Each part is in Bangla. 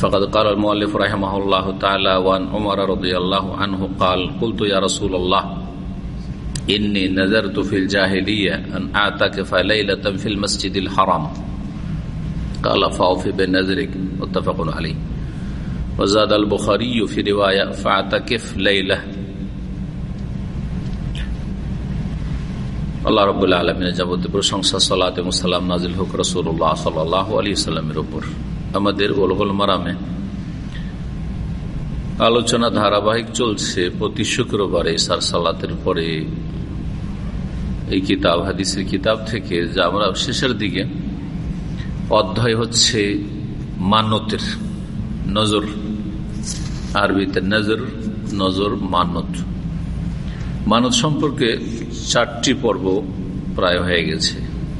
فقد قال المؤلف رحمه الله تعالى وعن عمر رضي الله عنه قال قلت يا رسول الله إني نذرت في الجاهلية أن أعتكف ليلة في المسجد الحرام قال فأوفي بنذرك متفق عليه وزاد البخاري في رواية فاعتكف ليلة আল্লাহ রবুল্লা আলমিনের যাবতীয় প্রশংসা সালাত এবং সালাম নাজিল হুক রসুল্লাহ সাল্লাহ আলী সাল্লামের উপর আমাদের ওলগল মারামে। আলোচনা ধারাবাহিক চলছে প্রতি শুক্রবারে সার সালাতের পরে। এই কিতাব, হাদিসের কিতাব থেকে যা আমরা শেষের দিকে অধ্যায় হচ্ছে মানতের নজর। আরবিতে নজর নজর মানত মানত সম্পর্কে চারটি পর্ব প্রায় হয়ে গেছে।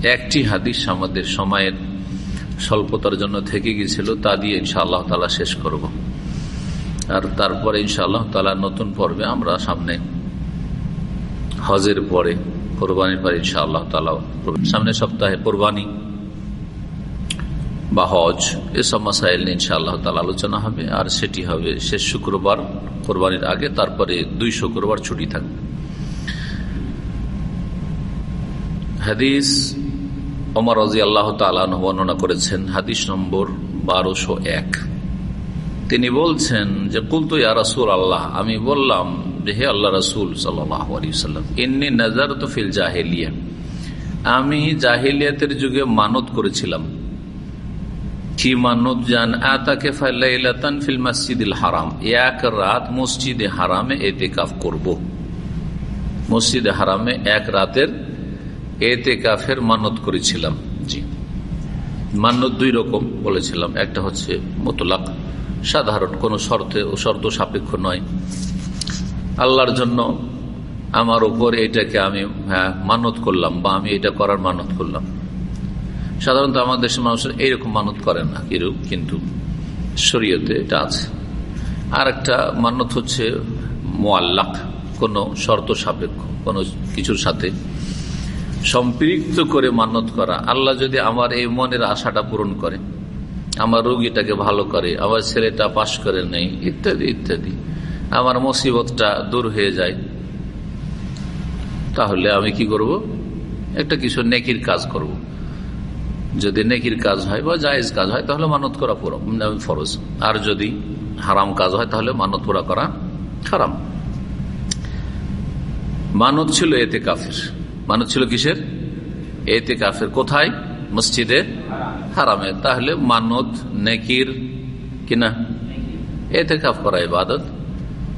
একটি হাদিস আমাদের সময়ের স্বল্পতার জন্য থেকে গিয়েছিল, তা দিয়ে ইনশাআল্লাহ তালা শেষ করব। আর তারপরে ইনশাআল্লাহ তালা নতুন পর্বে আমরা সামনে হজের পরে কোরবানির পরে ইনশাআল্লাহ তালা সামনে সপ্তাহে কোরবানি বা হজ, এসব মাসাইল নিয়ে ইনশাআল্লাহ তালা আলোচনা হবে, আর সেটি হবে শেষ শুক্রবার কোরবানির আগে, তারপরে দুই শুক্রবার ছুটি থাকবে। হাদিস অমর রাজি আল্লাহ তালান বর্ণনা করেছেন হাদিস নম্বর বারোশো এক। তিনি বলছেন যে, কুলতু ইয়া রাসুল আল্লাহ আমি বললাম যে, হে আল্লাহ রসুল সাল্লাম ইন্নি নজর তো ফিল জাহেলিয়া। আমি জাহিলিয়াতের যুগে মানত করেছিলাম। কি মানত জান? আতাকে ফাইলাতান ফিল মসজিদুল হারাম। এক রাত মসজিদে হারামে এতে কাফ করব। মসজিদে হারামে এক রাতের এতে কাফের মানত করেছিলাম। জি। মান্নত দুই রকম বলেছিলাম। একটা হচ্ছে মোতলাক, সাধারণ, কোন শর্তে ও শর্ত সাপেক্ষ নয়। আল্লাহর জন্য আমার উপর এটাকে আমি হ্যাঁ মানত করলাম বা আমি এটা করার মানত করলাম। সাধারণত আমাদের দেশের মানুষের এইরকম মানত করেন না, কিরূপ, কিন্তু শরীয়তে এটা আছে। আর একটা মানত হচ্ছে মোয়াল্লাক কোন শর্ত সাপেক্ষ, কোন কিছুর সাথে। সম্পৃক্ত করে মানত করা। আল্লাহ যদি আমার এই মনের আশাটা পূরণ করে, আমার রোগীটাকে ভালো করে, আমার ছেলেটা পাশ করে নেই ইত্যাদি ইত্যাদি, আমার মুসিবতটা দূর হয়ে যায়, তাহলে আমি কি করব? একটা কিছু নেকির কাজ করব। যদি নেকির কাজ হয় বা জায়েজ কাজ হয়, তাহলে মানত করা ফরজ। আর যদি হারাম কাজ হয়, তাহলে মানত পুরা করা হারাম। মানত ছিল এতে কাফের। মানত ছিল কিসের? এতে কাফের কোথায়? মসজিদে? হারামে। তাহলে মানত, নেকির কিনা এতে কাফ করা ইবাদত।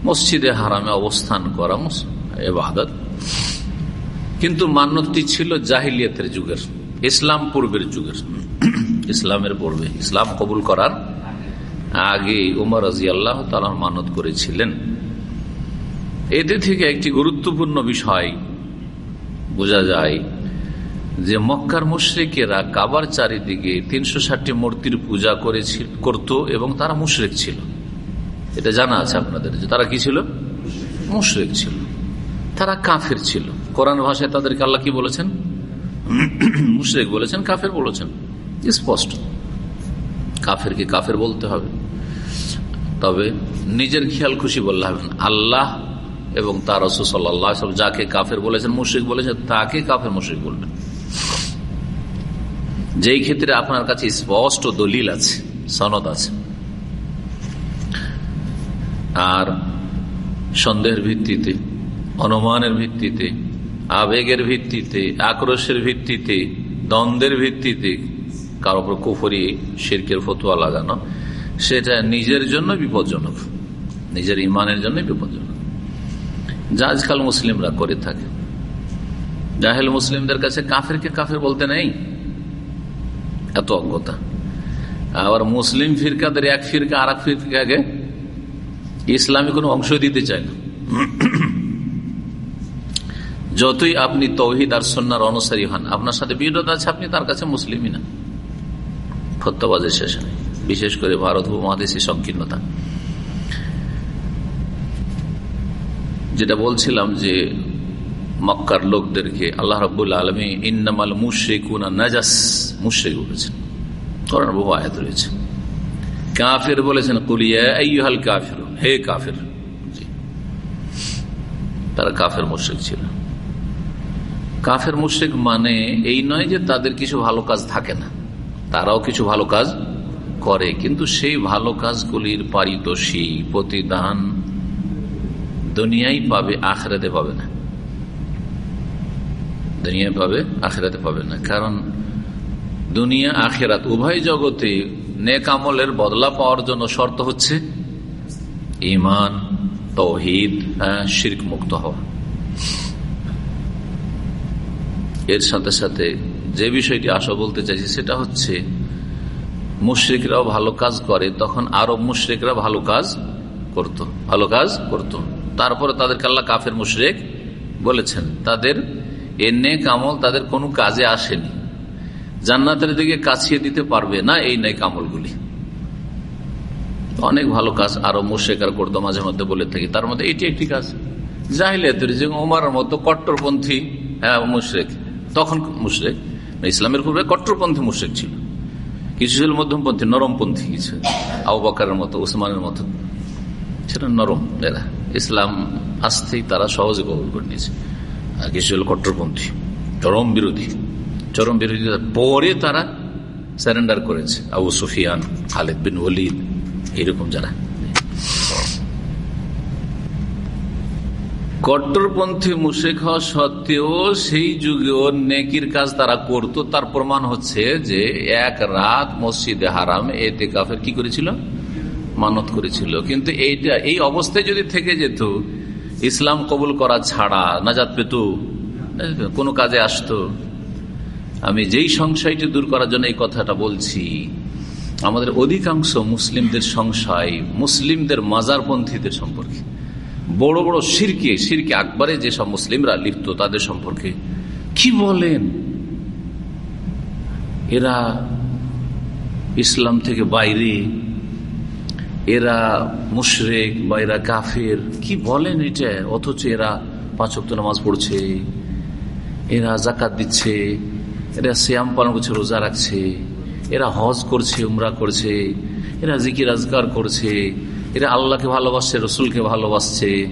মসজিদে হারামে অবস্থান করা এবাদত কিন্তু মান্যতটি ছিল জাহিলিয়াতের যুগের, ইসলাম পূর্বের যুগের। ইসলামের পূর্বে। ইসলাম কবুল করার আগে উমর রাজি আল্লাহ মানত করেছিলেন। এতে থেকে একটি গুরুত্বপূর্ণ বিষয় বোঝা যায় যে মক্কার মুশ্রিকেরা কাবার চারিদিকে তিনশো ষাটটি মূর্তির পূজা করেছিল করত এবং তারা মুশরেক ছিল। এটা জানা আছে আপনাদের যে তারা কি ছিল? মুশরেক ছিল। তারা কাফের ছিল। কোরআন ভাষায় তাদেরকে আল্লাহ কি বলেছেন? মুশরেক বলেছেন, কাফের বলেছেন। স্পষ্ট। কাফেরকে কাফের বলতে হবে। তবে নিজের খেয়াল খুশি বললে হবে আল্লাহ এবং তার রসুল্লাহ যাকে কাফের বলেছেন, মুশ্রিক বলেছেন, তাকে কাফের মুশ্রিক বলবেন। যেই ক্ষেত্রে আপনার কাছে স্পষ্ট দলিল আছে, সনদ আছে, আর সন্দেহের ভিত্তিতে, অনুমানের ভিত্তিতে, আবেগের ভিত্তিতে, আক্রোশের ভিত্তিতে, দ্বন্দ্বের ভিত্তিতে কারও উপর কুফরি, শিরকের ফতুয়া লাগানো, সেটা নিজের জন্য বিপজ্জনক। নিজের ইমানের জন্য বিপজ্জনক। যা আজকাল মুসলিমরা করে থাকে। জাহেল মুসলিমদের কাছে কাফেরকে কাফের বলতে নেই। এত অজ্ঞতা। আবার মুসলিম ফিরকাদের এক ফিরকা আর এক ফিরকাকে ইসলামে কোনো অংশ দিতে চায় না। যতই আপনি তৌহিদ আর সন্ন্যার অনুসারী হন, আপনার সাথে বিরোধ আছে, আপনি তার কাছে মুসলিমই না। ফত্যবাজের শেষে বিশেষ করে ভারত উপমহাদেশী সংকীর্ণতা। যেটা বলছিলাম যে মক্কার লোকদেরকে আল্লাহ রব্বুল আলমী ইন্নামাল মুশ্রিকুনা নাজাস, মুশ্রিক বলেছেন। করার বহু আয়াত রয়েছে। কাফের বলেছেন কুলিয়া হাল কাফের হে কাফের। তারা কাফের মুশ্রিক ছিল। কাফের মুশ্রিক মানে এই নয় যে তাদের কিছু ভালো কাজ থাকে না। তারাও কিছু ভালো কাজ করে, কিন্তু সেই ভালো কাজগুলির পারিতোষী প্রতিদান দুনিয়াই পাবে, আখরাতে পাবে না। দুনিয়ায় পাবে, আখেরাতে পাবে না। কারণ দুনিয়া, আখেরাত উভয় জগতে নেক আমলের বদলা পাওয়ার জন্য শর্ত হচ্ছে ইমান তৌহিদ শির্ক মুক্ত হওয়া। এর সাথে সাথে যে বিষয়টি আশা বলতে চাইছি, সেটা হচ্ছে মুশ্রিকরাও ভালো কাজ করে, তখন আরব মুশ্রিকরা ভালো কাজ করত, ভালো কাজ করত। তারপরে তাদেরকে আল্লাহ কাফের মুশ্রিক বলেছেন, তাদের এর নেক আমল তাদের কোনো কাজে আসেনি। জান্নাতের দিকে কাছিয়ে দিতে পারবে না এই নেক আমলগুলি। অনেক ভালো কাজ আরও মুশেকার করতো মাঝে মধ্যে বলে থাকি, তার মধ্যে এটি একটি কাজ। জাহিলিয়াতের যে ওমার মতো কট্টরপন্থী হ্যাঁ মুশ্রেক, তখন মুশরেক ইসলামের পূর্বে কট্টরপন্থী মুশ্রেক ছিল। কিছু ছিল মধ্যমপন্থী, নরমপন্থী কিছু। বাকারের মতো, উসমানের মতো। সেটা নরম, এরা। ইসলাম আসতেই তারা সহজে কবল করে নিয়েছে। আর কিছু হল কট্টরপন্থী, চরম বিরোধী। চরম বিরোধী পরে তারা স্যারেন্ডার করেছে। আবু সুফিয়ান, খালেদ বিন ওলিদ এরকম যারা। কট্টরপন্থী মুশেক হওয়া সত্ত্বেও সেই যুগেও নেকির কাজ তারা করত। তার প্রমাণ হচ্ছে যে এক রাত মসজিদে হারাম এতে কাফের কি করেছিল? মানত করেছিল। কিন্তু এইটা, এই অবস্থায় যদি থেকে যেত, ইসলাম কবুল করা ছাড়া নাজাত পেত, কোনো কাজে আসতো। আমি যেই সংশয়টি দূর করার জন্য এই কথাটা বলছি, আমাদের অধিকাংশ মুসলিমদের সংশয় মুসলিমদের মাজারপন্থীদের সম্পর্কে। বড় বড় সিরকে সিরকে আকবরে যেসব মুসলিমরা লিপ্ত, তাদের সম্পর্কে। কি বলেন? এরা ইসলাম থেকে বাইরে এরা মুশরেক বা এরা কাফের, কি বলেন এটা? অথচ এরা পাঁচক্ত নামাজ পড়ছে, এরা জাকাত দিচ্ছে, এরা শ্যাম পালন করছে, রোজা রাখছে, এরা হজ করছে, উমরা করছে, এরা জিকির আজগার করছে, এরা আল্লাহকে ভালোবাসছে, রসুলকে ভালোবাসছে।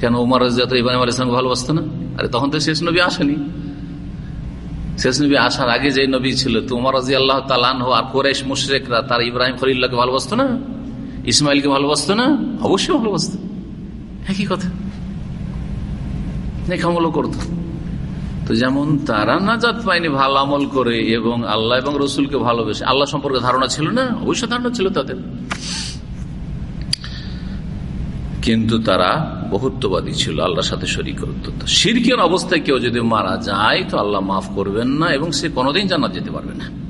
কেন উমার রাজা ইবানিম আল ইসলামকে ভালোবাসতো না? আরে তখন তো শেষ নবী আসেনি। শেষ নবী আসার আগে যে নবী ছিল, তো উমার রাজি আল্লাহ তালান আর কোরেশ মুশরেকরা তার ইব্রাহিম খলিল্লাহকে ভালোবাসতো না? ইসমাইলকে ভালোবাসতো না? অবশ্যই ভালোবাসত। একই কথা। নেখামলও করত। তো যেমন তারা নাজাত পায়নি ভালো আমল করে এবং আল্লাহ এবং রসুলকে ভালোবেসে, আল্লাহ সম্পর্কে ধারণা ছিল না? অবশ্যই ধারণা ছিল তাদের। কিন্তু তারা বহুত্ববাদী ছিল, আল্লাহর সাথে শরীর করত। সিরকের অবস্থায় কেউ যদি মারা যায়, তো আল্লাহ মাফ করবেন না এবং সে কোনোদিন জানা যেতে পারবে না।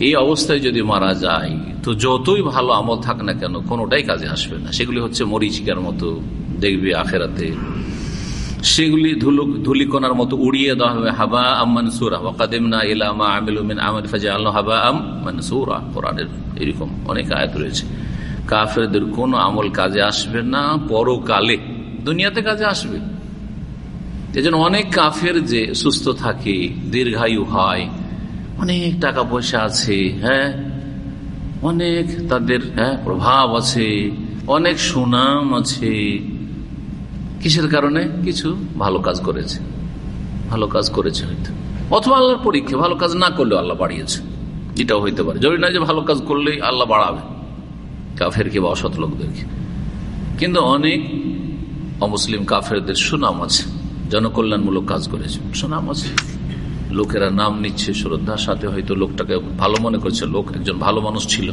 এই অবস্থায় যদি মারা যায়, তো যতই ভালো আমল থাক না কেন, কোনোটাই কাজে আসবে না। সেগুলি হচ্ছে মরিচিকার মতো দেখবে আখেরাতে। সেগুলি ধুলিকোনার মতো উড়িয়ে দেওয়া হবে। হাবা আমিলুমিন আমির হাবা আম এরকম অনেক আয়াত রয়েছে। কাফেরদের কোন আমল কাজে আসবে না, পরকালে। দুনিয়াতে কাজে আসবে। এজন্য অনেক কাফের যে সুস্থ থাকে, দীর্ঘায়ু হয় অনেক টাকা পয়সা আছে হ্যাঁ? অনেক তাদের হ্যাঁ প্রভাব আছে, অনেক সুনাম আছে। কিসের কারণে? কিছু ভালো কাজ করেছে। ভালো কাজ করেছে হয়তো। অথবা আল্লাহর পরীক্ষা, ভালো কাজ না করলেও আল্লাহ বাড়িয়েছে। এটাও হইতে পারে। জরুরি না যে ভালো কাজ করলেই আল্লাহ বাড়াবে। কাফের কে বা অসৎ লোকদেরকে। কিন্তু অনেক অমুসলিম কাফেরদের সুনাম আছে। জনকল্যাণমূলক কাজ করেছে। সুনাম আছে। লোকেরা নাম নিচ্ছে শ্রদ্ধার সাথে হয়তো লোকটাকে ভালো মনে করছে লোক একজন ভালো মানুষ ছিল।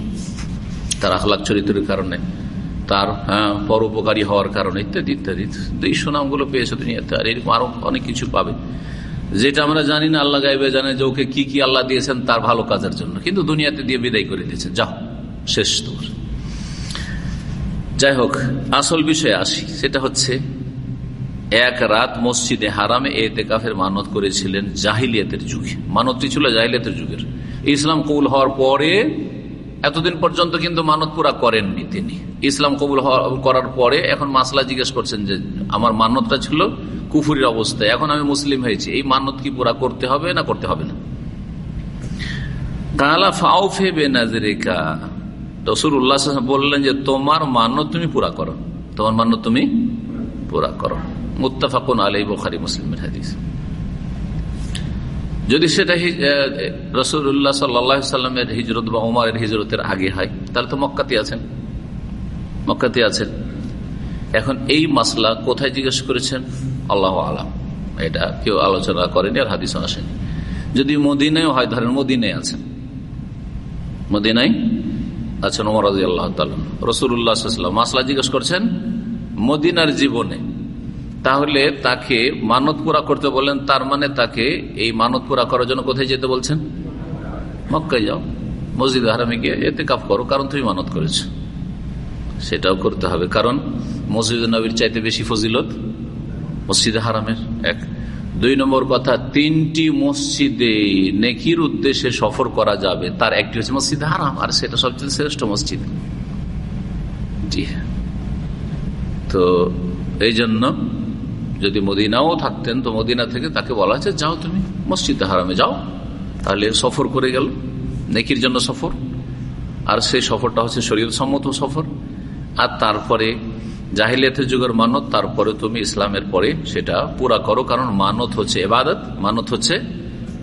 তার আখলাখ চরিত্রের কারণে তার হ্যাঁ, পরোপকারী হওয়ার কারণে ইত্যাদি ইত্যাদি। এই সুনামগুলো পেয়েছে দুনিয়াতে আর এরকম আরও অনেক কিছু পাবে। যেটা আমরা জানি না আল্লাহ গাইবে জানে যে ওকে কি কি আল্লাহ দিয়েছেন তার ভালো কাজের জন্য। কিন্তু দুনিয়াতে দিয়ে বিদায় করে দিয়েছেন যাও শেষ তোমার যাই হোক আসল বিষয়ে আসি। সেটা হচ্ছে এক রাত মসজিদে হারামে এতে কাফের মানত করেছিলেন জাহিলিয়াতের যুগে। মানতটি ছিল জাহিলিয়াতের যুগের। ইসলাম কবুল হওয়ার পরে, এতদিন পর্যন্ত কিন্তু মানত পুরা করেননি তিনি। ইসলাম কবুল করার পরে এখন মাসলা জিজ্ঞেস করছেন যে, আমার মানতটা ছিল কুফুরির অবস্থায়, এখন আমি মুসলিম হয়েছি। এই মানত কি পুরা করতে হবে না করতে হবে না? কালা ফাউফে বেনাজরিকা। রসুর উল্লাহ বললেন যে, তোমার মানত তুমি পুরা করো। তোমার মানত তুমি পুরা করো। মুত্তাফাকুন আলাই বোখারি মুসলিমের হাদিস। যদি সেটা রসুল্লাহ সাল্লামের হিজরত বা উমারের হিজরতের আগে হয়, তাহলে তো মক্কাতে আছেন। মক্কাতে আছেন। এখন এই মাসলা কোথায় জিজ্ঞেস করেছেন? আল্লাহ আলাম। এটা কেউ আলোচনা করেনি আর হাদিস আসেনি। যদি মদিনায় হয়, ধরেন মদিনায় আছেন। মদিনায় আছেন ওমর রাজি আল্লাহ রসুল্লাহ মাসলা জিজ্ঞেস করছেন, মদিনার জীবনে তাহলে তাকে মানত পুরা করতে বললেন, তার মানে তাকে এই মানত পুরা করার জন্য কোথায় যেতে বলছেন? মক্কায় যাও, মসজিদ হারামে গিয়ে এতে কাপ করো, কারণ তুমি মানত করেছ। সেটাও করতে হবে, কারণ মসজিদ নবীর চাইতে বেশি ফজিলত মসজিদে হারামের, এক। দুই নম্বর কথা, তিনটি মসজিদে নেকির উদ্দেশ্যে সফর করা যাবে, তার একটি হচ্ছে মসজিদ হারাম, আর সেটা সবচেয়ে শ্রেষ্ঠ মসজিদ। জি। তো এই জন্য যদি মদিনাও থাকতেন, তো মদিনা থেকে তাকে বলা হচ্ছে যাও তুমি, মসজিদ হারামে যাও। তাহলে সফর করে গেল, নেকির জন্য সফর। আর সেই সফরটা হচ্ছে শরীর সম্মত সফর। আর তারপরে জাহিলিয়াতের যুগের মানত, তারপরে তুমি ইসলামের পরে সেটা পুরা করো, কারণ মানত হচ্ছে এবাদত, মানত হচ্ছে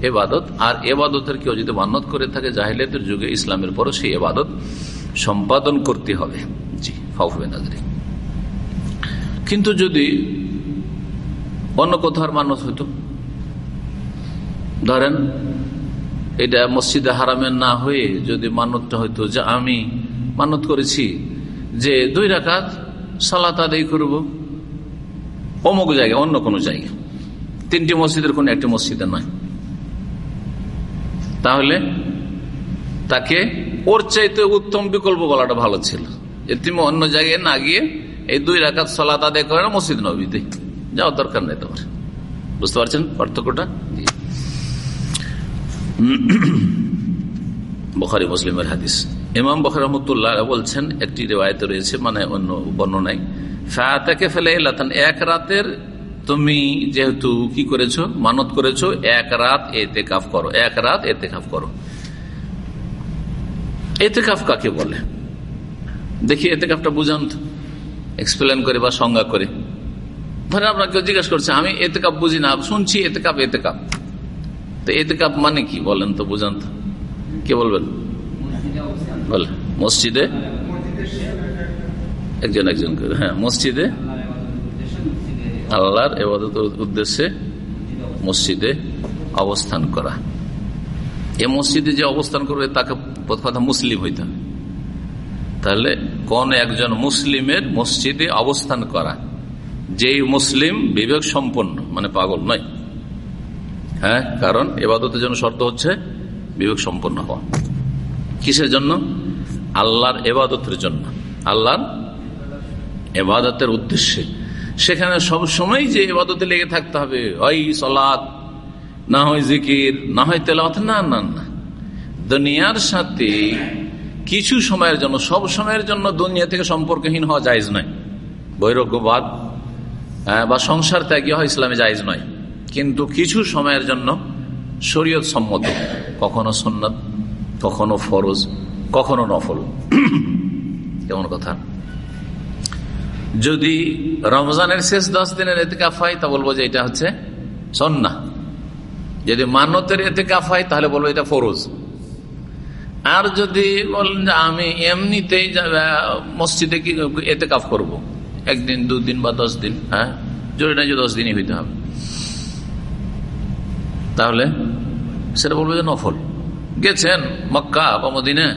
এবাদত। আর এবাদতের কেউ যদি মানত করে থাকে, জাহিলিয়াতের যুগে ইসলামের পরে সেই এবাদত সম্পাদন করতে হবে। জি ফাউফে নাজরি। কিন্তু যদি অন্য কোথার মানত হইতো? ধরেন, এটা মসজিদে হারামের না হয়ে যদি মানতটা হইতো যে আমি মানত করেছি যে দুই রাকাত সালাত আদায় করব, অমুক জায়গায়, অন্য কোনো জায়গায়। তিনটি মসজিদের কোন একটি মসজিদে নয়। তাহলে তাকে ওর চাইতে উত্তম বিকল্প বলাটা ভালো ছিল। যে তুমি অন্য জায়গায় না গিয়ে এই দুই রাকাত সালাত আদায় করে না মসজিদ নবীতে যাওয়ার দরকার নেই তোমার। বুঝতে পারছেন পার্থক্যটা? বখারি, মুসলিমের হাদিস। ইমাম বখর রহমতুল্লাহ বলছেন, একটি রেওয়ায়তে রয়েছে মানে অন্য বর্ণনায় ফায়াতাকে ফেলে এলাতান এক রাতের তুমি যেহেতু কি করেছ? মানত করেছ, এক রাত এতে কাফ করো, এক রাত এতে কাফ করো। এতে কাফ কাকে বলে? দেখি এতে কাফটা বুঝান এক্সপ্লেন করে বা সংজ্ঞা করে। ধরেন আপনাকে জিজ্ঞেস করছে, আমি এতে কাপ বুঝি না, শুনছি এতে কাপ এতে কাপ তো এতে কাপ মানে কি বলেন তো, বুঝান তো। কে বলবেন? বল, মসজিদে? একজন একজন করে হ্যাঁ মসজিদে? আল্লাহর এবাদত উদ্দেশ্যে মসজিদে অবস্থান করা। এ মসজিদে যে অবস্থান করবে, তাকে কথা মুসলিম হইতে হবে। তাহলে কোন একজন মুসলিমের মসজিদে অবস্থান করা। যেই মুসলিম বিবেক সম্পন্ন মানে পাগল নয়। হ্যাঁ কারণ এবাদতের জন্য শর্ত হচ্ছে বিবেক সম্পন্ন হওয়া। কিসের জন্য? আল্লাহর এবাদতের জন্য। আল্লাহর এবাদতের উদ্দেশ্যে। সেখানে সব সময় যে এবাদতে লেগে থাকতে হবে হয় সলাৎ, না হয় জিকির, না হয় তেলাওয়াত, না না না। দুনিয়ার সাথে কিছু সময়ের জন্য, সব সময়ের জন্য দুনিয়া থেকে সম্পর্কহীন হওয়া জায়জ নয়। বৈরজ্ঞবাদ বা সংসার ত্যাগী হয়, ইসলামে জায়জ নয়। কিন্তু কিছু সময়ের জন্য শরীয়ত সম্মত। কখনো সন্ন্যত কখনো ফরজ, কখনো নফল। কেমন কথা। যদি রমজানের শেষ দশ দিনের এতেকাফ হয়, তা বলব যে এটা হচ্ছে সন্না যদি মান্যতের এতেকাফ হয়, তাহলে বলব এটা ফরজ। আর যদি বলেন যে আমি এমনিতেই মসজিদে কি এতে কাফ করব? একদিন, দুদিন বা দশ দিন হ্যাঁ? জরুরি নাই যে দশ দিনই হইতে হবে। তাহলে সেটা বলবে যে নফল। গেছেন মক্কা বা মদিনে,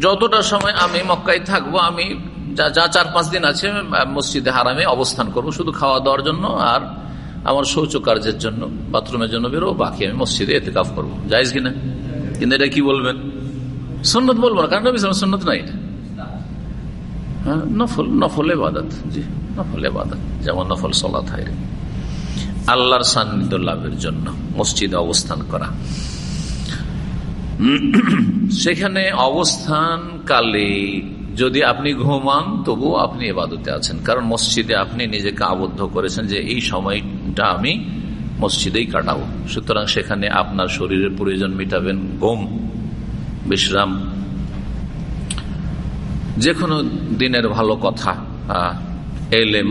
যতটা সময় আমি মক্কায় থাকব, আমি যা যা চার পাঁচ দিন আছে মসজিদে হারামে অবস্থান করব, শুধু খাওয়া দাওয়ার জন্য আর আমার শৌচ কার্যের জন্য, বাথরুমের জন্য বেরো বাকি আমি মসজিদে এতে কাফ করব। যাইজ কিনা? কিন্তু এটা কি বলবেন? সন্ন্যত বলব না, কারণ সন্ন্যত নাই এটা। হ্যাঁ নফল নফল এবাদত জি, নফল এবাদত যেমন নফল সলা থাকে আল্লাহর সান্নিধ্য লাভের জন্য মসজিদে অবস্থান করা। সেখানে অবস্থান কালে যদি আপনি ঘুমান তবু আপনি এবাদতে আছেন। কারণ মসজিদে আপনি নিজেকে আবদ্ধ করেছেন যে এই সময়টা আমি মসজিদেই কাটাবো। সুতরাং সেখানে আপনার শরীরের প্রয়োজন মিটাবেন। ঘুম, বিশ্রাম যে কোনো দিনের ভালো কথা এলেম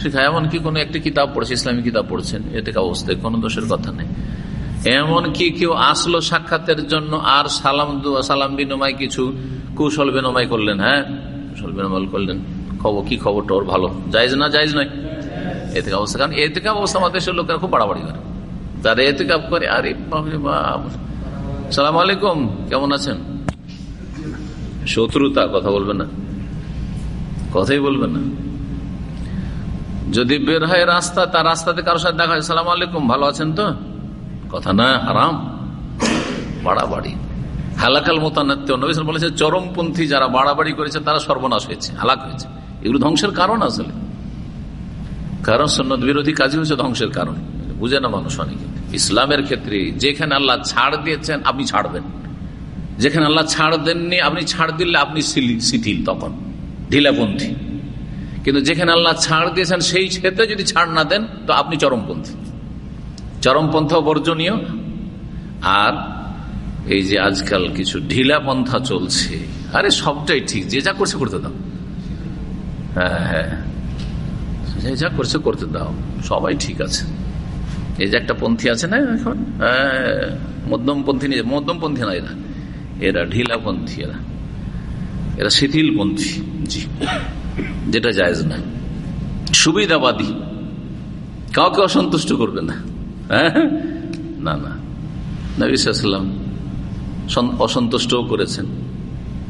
শিখা এমনকি কোনো একটি কিতাব পড়েছে, ইসলামী কিতাব পড়ছেন, এতে অবস্থায় কোনো দোষের কথা নেই। এমন কি কেউ আসলো সাক্ষাতের জন্য আর সালাম সালাম বিনিময় কিছু কৌশল বিনিময় করলেন হ্যাঁ? কৌশল বিনিময় করলেন, খবর, কি খবরটা ওর ভালো? যাইজ না যাইজ নয়? এতে অবস্থা, কারণ এতে অবস্থা আমাদের দেশের লোকেরা খুব বাড়াবাড়ি করে। তারা এতে কাপ করে, আরে সালাম আলাইকুম, কেমন আছেন? শত্রুতা, কথা বলবে না। কথাই বলবেন না। যদি বের হয় রাস্তা, তার রাস্তাতে কারোর সাথে দেখা হয়, সালাম আলাইকুম, ভালো আছেন তো? কথা না, হারাম। বাড়াবাড়ি। হালাকাল মোতানাত্য নবীন বলেছে চরমপন্থী যারা বাড়াবাড়ি করেছে, তারা সর্বনাশ হয়েছে, হালাক হয়েছে। এগুলো ধ্বংসের কারণ আসলে। কারণ সন্ন্যত বিরোধী কাজই হচ্ছে ধ্বংসের কারণ। বুঝে না মানুষ অনেকে। ইসলামের ক্ষেত্রে যেখানে আল্লাহ ছাড় দিয়েছেন, আপনি ছাড়বেন। যেখানে আল্লাহ ছাড় দেননি আপনি ছাড় দিলে আপনি শিথিল তখন ঢিলাপন্থী। কিন্তু যেখানে আল্লাহ ছাড় দিয়েছেন সেই ক্ষেত্রে যদি ছাড় না দেন তো আপনি চরমপন্থী। চরমপন্থা বর্জনীয় আর এই যে আজকাল কিছু ঢিলা পন্থা চলছে আরে সবটাই ঠিক যে যা করছে করতে দাও। হ্যাঁ হ্যাঁ। যে যা করছে করতে দাও সবাই ঠিক আছে। এই যে একটা পন্থী আছে না এখন? হ্যাঁ, মধ্যমপন্থী নিয়ে মধ্যমপন্থী না এরা ঢিলাপন্থী, এরা। এরা শিথিলপন্থী, জি। যেটা জায়জ না। সুবিধাবাদী। কাউকে অসন্তুষ্ট করবে না। হ্যাঁ? না না। নবীলাম অসন্তুষ্টও করেছেন।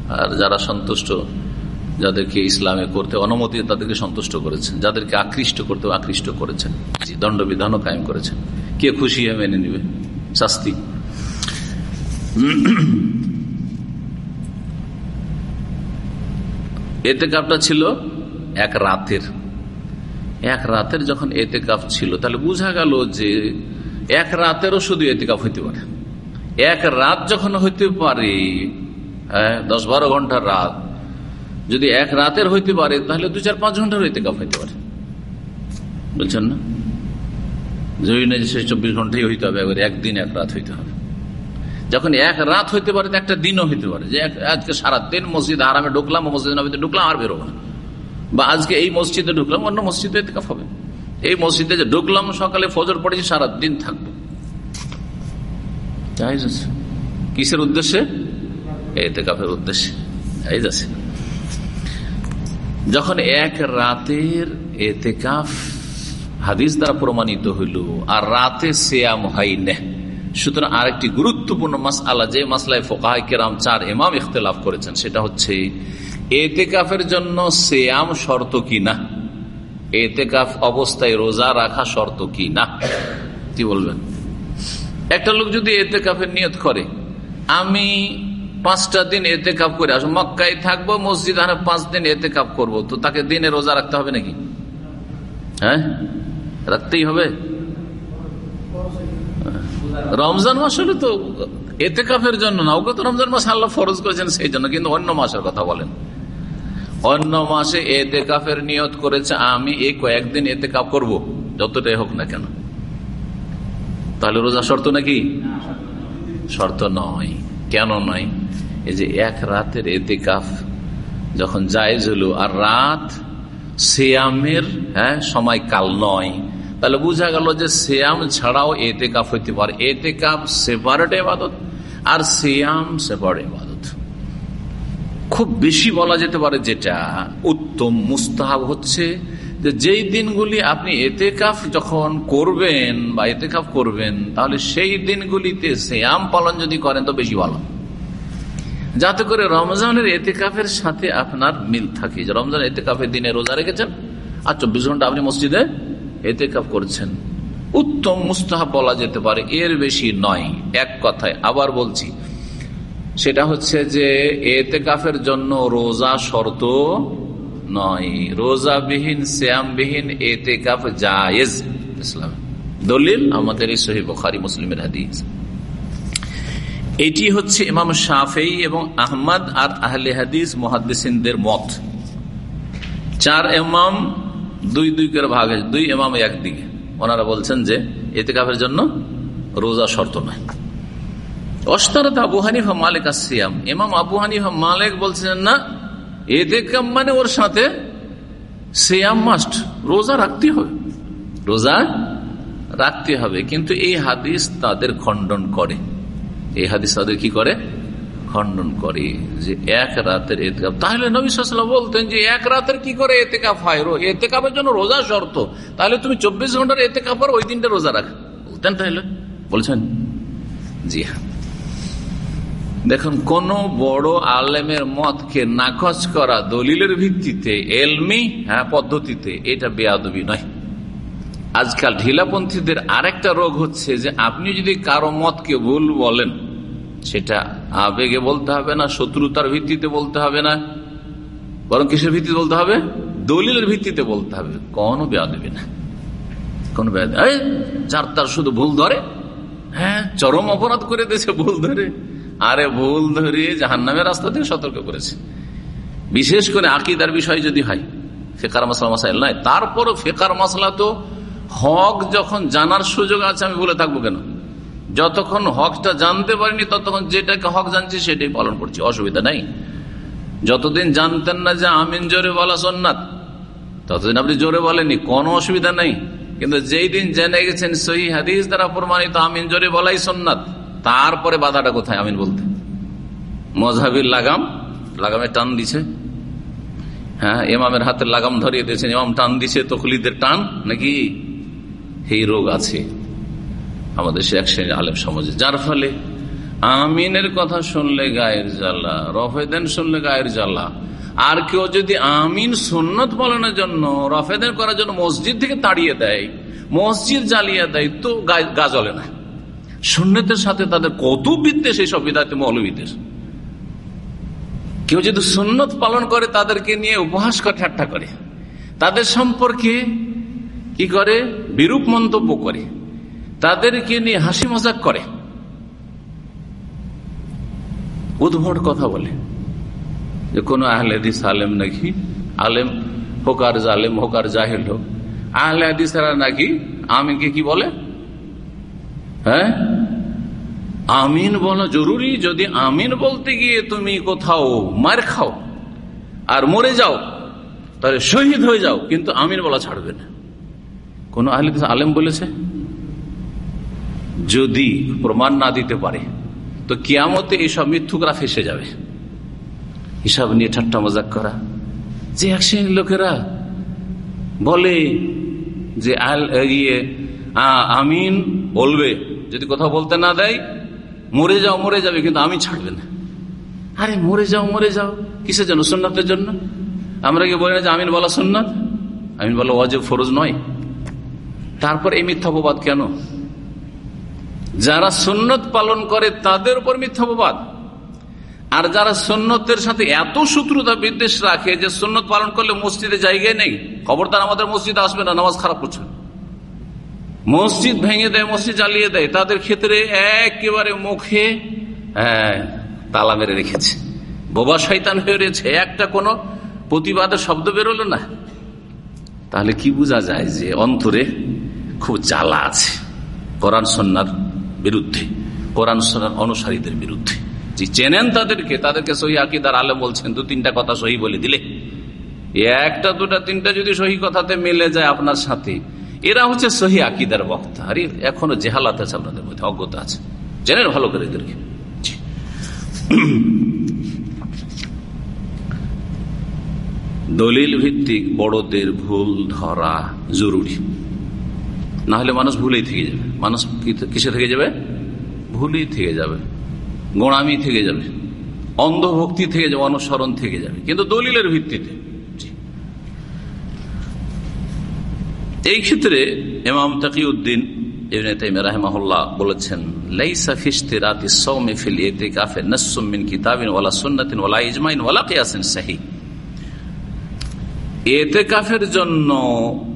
আর যারা সন্তুষ্ট, যাদেরকে ইসলামে করতে অনুমতি, তাদেরকে সন্তুষ্ট করেছেন। যাদেরকে আকৃষ্ট করতে আকৃষ্ট করেছেন। দণ্ডবিধানও কায়েম করেছেন। কে খুশি হয়ে মেনে নিবে? শাস্তি। এতে কাপটা ছিল এক রাতের। এক রাতের যখন এতে কাপ ছিল, তাহলে বোঝা গেল যে এক রাতেরও শুধু এতে কাপ হইতে পারে। এক রাত যখন হইতে পারে হ্যাঁ দশ বারো ঘণ্টার রাত, যদি এক রাতের হইতে পারে, তাহলে দু চার পাঁচ ঘণ্টার এতে কাপ হইতে পারে। বলছেন না? জরুরি না যে সে চব্বিশ ঘন্টাই হইতে হবে একদিন এক রাত হইতে হবে। যখন এক রাত হইতে পারে একটা দিনও হইতে পারে। যে আজকে সারা দিন মসজিদ আরামে ঢুকলাম মসজিদ নবীতে ঢুকলাম, আর বেরোবো না। বা আজকে এই মসজিদে ঢুকলাম, অন্য মসজিদে এতেকাফ হবে। এই মসজিদে যে ঢুকলাম, সকালে ফজর পড়েছি সারা দিন থাকব কিসের উদ্দেশ্যে? এতেকাফের উদ্দেশ্যে। আছে যখন এক রাতের এতেকাফ হাদিস দ্বারা প্রমাণিত হইল, আর রাতে সেয়াম হয় না। সুতরাং আরেকটি গুরুত্বপূর্ণ মাস আলা যে মাসলায় ফোকাহ কেরাম চার এমাম ইখতলাফ করেছেন, সেটা হচ্ছে এতেকাফের জন্য সেয়াম শর্ত কি না? এতেকাফ অবস্থায় রোজা রাখা শর্ত কি না? কি বলবেন? একটা লোক যদি এতেকাফের নিয়ত করে, আমি পাঁচটা দিন এতে কাপ করে আসব, মক্কায় থাকব, মসজিদ আর পাঁচ দিন এতে কাপ করব, তো তাকে দিনে রোজা রাখতে হবে নাকি? হ্যাঁ? রাখতেই হবে? রমজান মাস হলে তো এতে কাপের জন্য না। ওকে তো রমজান মাস আল্লাহ ফরজ করেছেন সেই জন্য, কিন্তু অন্য মাসের কথা বলেন। অন্য মাসে এতে কাফের নিয়ত করেছে, আমি এই কয়েকদিন এতে কাপ করব, যতটাই হোক না কেন। তাহলে রোজা শর্ত নাকি? শর্ত নয়। কেন নয়? এই যে এক রাতের এতে কাফ যখন জায়েজ হলো, আর রাত সেয়ামের হ্যাঁ সময় কাল নয়। তাহলে বোঝা গেল যে সেয়াম ছাড়াও এতে কাপ হইতে পারে। এতে কাপ সেপারেট এবাদত আর সিয়াম সেপারেট এবাদত খুব বেশি বলা যেতে পারে যেটা উত্তম মুস্তাহাব হচ্ছে যে যেই দিনগুলি আপনি এতে কাফ যখন করবেন বা এতে কাফ করবেন, তাহলে সেই দিনগুলিতে শ্যাম পালন যদি করেন তো বেশি ভালো। যাতে করে রমজানের এতেকাফের সাথে আপনার মিল থাকে। যে রমজান এতেকাফের দিনে রোজা রেখেছেন, আর চব্বিশ ঘণ্টা আপনি মসজিদে এতেকাফ করছেন। উত্তম মুস্তাহাব বলা যেতে পারে, এর বেশি নয়, এক কথায়। আবার বলছি, সেটা হচ্ছে যে এতেকাফের জন্য রোজা শর্ত নয়। রোজাবিহীন, শ্যামবিহীন এতেকাফ জায়েজ। ইসলাম। দলিল আমাদের এই সহি বখারি, মুসলিমের হাদিস। এটি হচ্ছে ইমাম শাফেই এবং আহমদ আর আহলে হাদিস মহাদিসিনদের মত। চার এমাম দুই দুই করে ভাগ আছে দুই এমাম একদিকে। ওনারা বলছেন যে এতে কাপের জন্য রোজা শর্ত নয়। অস্তারত আবু হানিফা মালিক আসিয়াম এমাম আবু হানিফা মালিক বলছেন না এতে কাম মানে ওর সাথে সিয়াম মাস্ট রোজা রাখতে হবে। রোজা রাখতে হবে। কিন্তু এই হাদিস তাদের খণ্ডন করে। এই হাদিস তাদের কি করে? খণ্ডন করে যে এক রাতের এতেকাপ তাহলে নবীলাম বলতেন যে এক রাতের কি করে এতেকাপ হয়? রো এতেকাপের জন্য রোজা শর্ত। তাহলে তুমি চব্বিশ ঘণ্টার এতেকাপ আর ওই দিনটা রোজা রাখ। বলতেন তাহলে। বলছেন? জি হ্যাঁ। দেখুন, কোন বড় আলেমের মতকে নাকচ করা দলিলের ভিত্তিতে, এলমি হ্যাঁ পদ্ধতিতে এটা বেয়াদবি নয়। আজকাল ঢিলাপন্থীদের আরেকটা রোগ হচ্ছে যে আপনি যদি কারও মতকে ভুল বলেন সেটা আবেগে বলতে হবে না, শত্রুতার ভিত্তিতে বলতে হবে না। বরং কিসের ভিত্তিতে বলতে হবে? দলিলের ভিত্তিতে বলতে হবে। কোনো বেয়া দেবে না। কোন যার তার শুধু ভুল ধরে। হ্যাঁ চরম অপরাধ করে দিয়েছে ভুল ধরে। আরে ভুল ধরে জাহান নামের রাস্তা থেকে সতর্ক করেছে। বিশেষ করে আকিদার বিষয় যদি হয়, ফেকার মশলা মশাইল নয় তারপরও ফেকার মশলা তো হক যখন জানার সুযোগ আছে, আমি বলে থাকব কেন? যতক্ষণ হকটা জানতে পারিনি, ততক্ষণ যেটাকে হক জানছি সেটাই পালন করছি। অসুবিধা নাই। যতদিন জানতেন না যে আমিন জোরে বলা সন্ন্যাত, ততদিন আপনি জোরে বলেনি কোনো অসুবিধা নাই। কিন্তু যেই দিন জেনে গেছেন, সহি হাদিস দ্বারা প্রমাণিত আমিন জোরে বলাই সন্ন্যাত, তারপরে বাধাটা কোথায় আমিন বলতে? মজাবির লাগাম, লাগামে টান দিছে। হ্যাঁ এমামের হাতের লাগাম ধরিয়ে দিয়েছেন এমাম টান দিছে, তখলিদের টান, নাকি? এই রোগ আছে। আমাদের সে এক শ্রেণির আলেম সমাজে, যার ফলে আমিনের কথা শুনলে গায়ের জ্বালা রফেদেন শুনলে গায়ের জ্বালা। আর কেউ যদি আমিন সুন্নত পালনের জন্য রফেদেন করার জন্য মসজিদ থেকে তাড়িয়ে দেয়, মসজিদ জ্বালিয়ে দেয়, তো গা না। সুন্নতের সাথে তাদের কত বিদ্বেষ এই সব বিদায়তে মৌলবিদ্বেষ কেউ যদি সুন্নত পালন করে, তাদেরকে নিয়ে উপহাস করে, ঠাট্টা করে। তাদের সম্পর্কে কি করে? বিরূপ মন্তব্য করে। তাদেরকে নিয়ে হাসি মজাক করে। উদ্ভট কথা বলে। যে কোন আহলে হাদিস আলেম নাকি? আলেম হোক আর জালেম হোক আর জাহেল হোক। আহলে হাদিসরা নাকি আমিনকে কি বলে? হ্যাঁ? আমিন বলা জরুরি, যদি আমিন বলতে গিয়ে তুমি কোথাও মার খাও আর মরে যাও, তাহলে শহীদ হয়ে যাও, কিন্তু আমিন বলা ছাড়বে না। কোন আহলে আলেম বলেছে? যদি প্রমাণ না দিতে পারে, তো কিয়ামতে এইসব মিথ্যুকরা ফেসে যাবে। হিসাব নিয়ে ঠাট্টা মজাক করা। যে এক লোকেরা বলে যে আল ইয়ে আমিন বলবে, যদি কোথাও বলতে না দেয়, মরে যাও, মরে যাবে, কিন্তু আমি ছাড়বে না। আরে, মরে যাও মরে যাও, কিসের জন্য? সোননাথের জন্য? আমরা কি বলি না যে আমিন বলা সোননাথ আমিন বলা অজে ফরজ নয়। তারপর এই মিথ্যাপবাদ কেন? যারা সুন্নত পালন করে তাদের উপর মিথ্যাপবাদ আর যারা সন্ন্যতের সাথে এত শত্রুতা বিদ্বেষ রাখে যে সন্ন্যত পালন করলে মসজিদে জায়গায় নেই খবরদার আমাদের মসজিদে আসবে না নামাজ খারাপ করছে। মসজিদ ভেঙে দেয় মসজিদ জ্বালিয়ে দেয় তাদের ক্ষেত্রে একেবারে মুখে হ্যাঁ, তালা মেরে রেখেছে। বোবা শৈতান হয়ে রয়েছে একটা কোনো প্রতিবাদের শব্দ বেরোলো না। তাহলে কি বোঝা যায় যে অন্তরে খুব জ্বালা আছে কোরআন সন্ন্যার বিরুদ্ধে, কোরআন অনুসারীদের বিরুদ্ধে। যে চেনেন তাদেরকে তাদেরকে সহি আকিদার আলে বলছেন, দু তিনটা কথা সহি বলে দিলে। একটা, দুটা, তিনটা যদি সহি কথাতে মিলে যায় আপনার সাথে, এরা হচ্ছে সহি আকিদার বক্তা। আরে, এখনও জেহালাত আছে আপনাদের মধ্যে, অজ্ঞতা আছে। জেনেন ভালো করে এদেরকে। দলিল ভিত্তিক বড়দের ভুল ধরা জরুরি। না হলে মানুষ ভুলেই থেকে যাবে। মানুষ কিসে থেকে যাবে? ভুলেই থেকে যাবে। গোড়ামি থেকে যাবে। অন্ধভক্তি থেকে যাবে, অনুসরণ থেকে যাবে। কিন্তু দলিলের ভিত্তিতে। এই ক্ষেত্রে এমাম তাকিউদ্দিন বলেছেন এতে কাফের জন্য,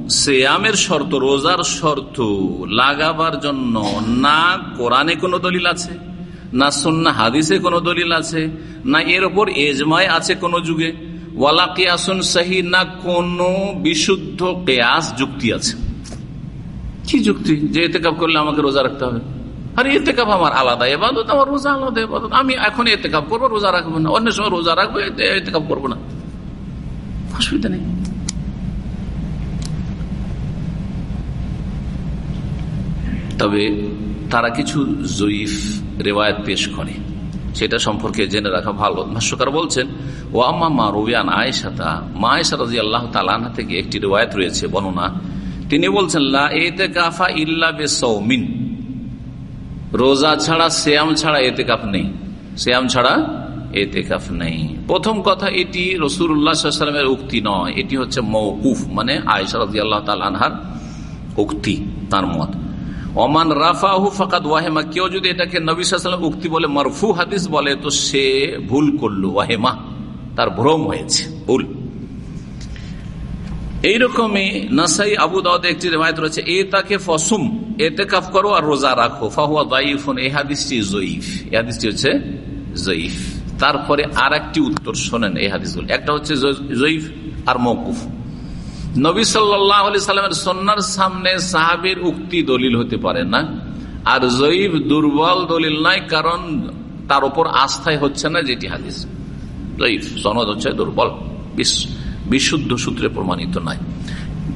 সেয়ামের শর্ত, রোজার শর্ত লাগাবার জন্য না কোরআনে কোনো দলিল আছে, না সন্না হাদিসে কোনো দলিল আছে, না এর ওপর এজমায় আছে কোন যুগে। ওয়ালা কেয়াসুন সাহি, না কোন বিশুদ্ধ কেয়াস যুক্তি আছে। কি যুক্তি? যে এতে কাপ করলে আমাকে রোজা রাখতে হবে। আরে এতে কাপ আমার আলাদা এবাদত আমার রোজা আলাদা এবাদত আমি এখন এতে কাপ করব, রোজা রাখব না। অন্য সময় রোজা রাখব, এতে কাপ করব না। অসুবিধা নেই। তবে তারা কিছু জয়ীফ রেওয়ায়ত পেশ করে। সেটা সম্পর্কে জেনে রাখা ভালো। ভাষ্যকার বলছেন ও আম্মা মা রবিয়ান আয়েশাতা। মা আয়েশা রাজি আল্লাহ তালানা থেকে একটি রেওয়ায়ত রয়েছে, বর্ণনা। তিনি বলছেন, লা ইল্লা সৌমিন রোজা ছাড়া শ্যাম ছাড়া এতে কাপ নেই। শ্যাম ছাড়া এতে কাপ নেই। প্রথম কথা এটি রসুল্লাহামের উক্তি নয়। এটি হচ্ছে মৌকুফ মানে আয়সা রাজি আল্লাহ তালানহার উক্তি, তার মত। অমান রাফাহু ফাকাদ ওয়াহেমা। কেউ যদি এটাকে নবিসাম উক্তি বলে মারফু হাদিস বলে, তো সে ভুল করল, ওয়াহেমা। তার ভ্রম হয়েছে, ভুল। এইরকমই নাসাই আবু দাওয়াদ একটি রেমায়ত রয়েছে, এ তাকে ফসুম, এতে কাফ করো আর রোজা রাখো, ফাহুয়া দাইফুন। এই হাদিসটি জয়ীফ, এই হাদিসটি হচ্ছে জয়ীফ। তারপরে আর একটি উত্তর শোনেন এই হাদিসগুলো। একটা হচ্ছে জয়ীফ আর মৌকুফ নবী সাল্লামের সন্ন্যার সামনে সাহাবির উক্তি দলিল হতে পারে না। আর জয়ীব দুর্বল দলিল নাই, কারণ তার উপর আস্থায় হচ্ছে না যেটি হাদিস। জয়ীফ সনদ হচ্ছে দুর্বল বিশুদ্ধ সূত্রে প্রমাণিত নাই।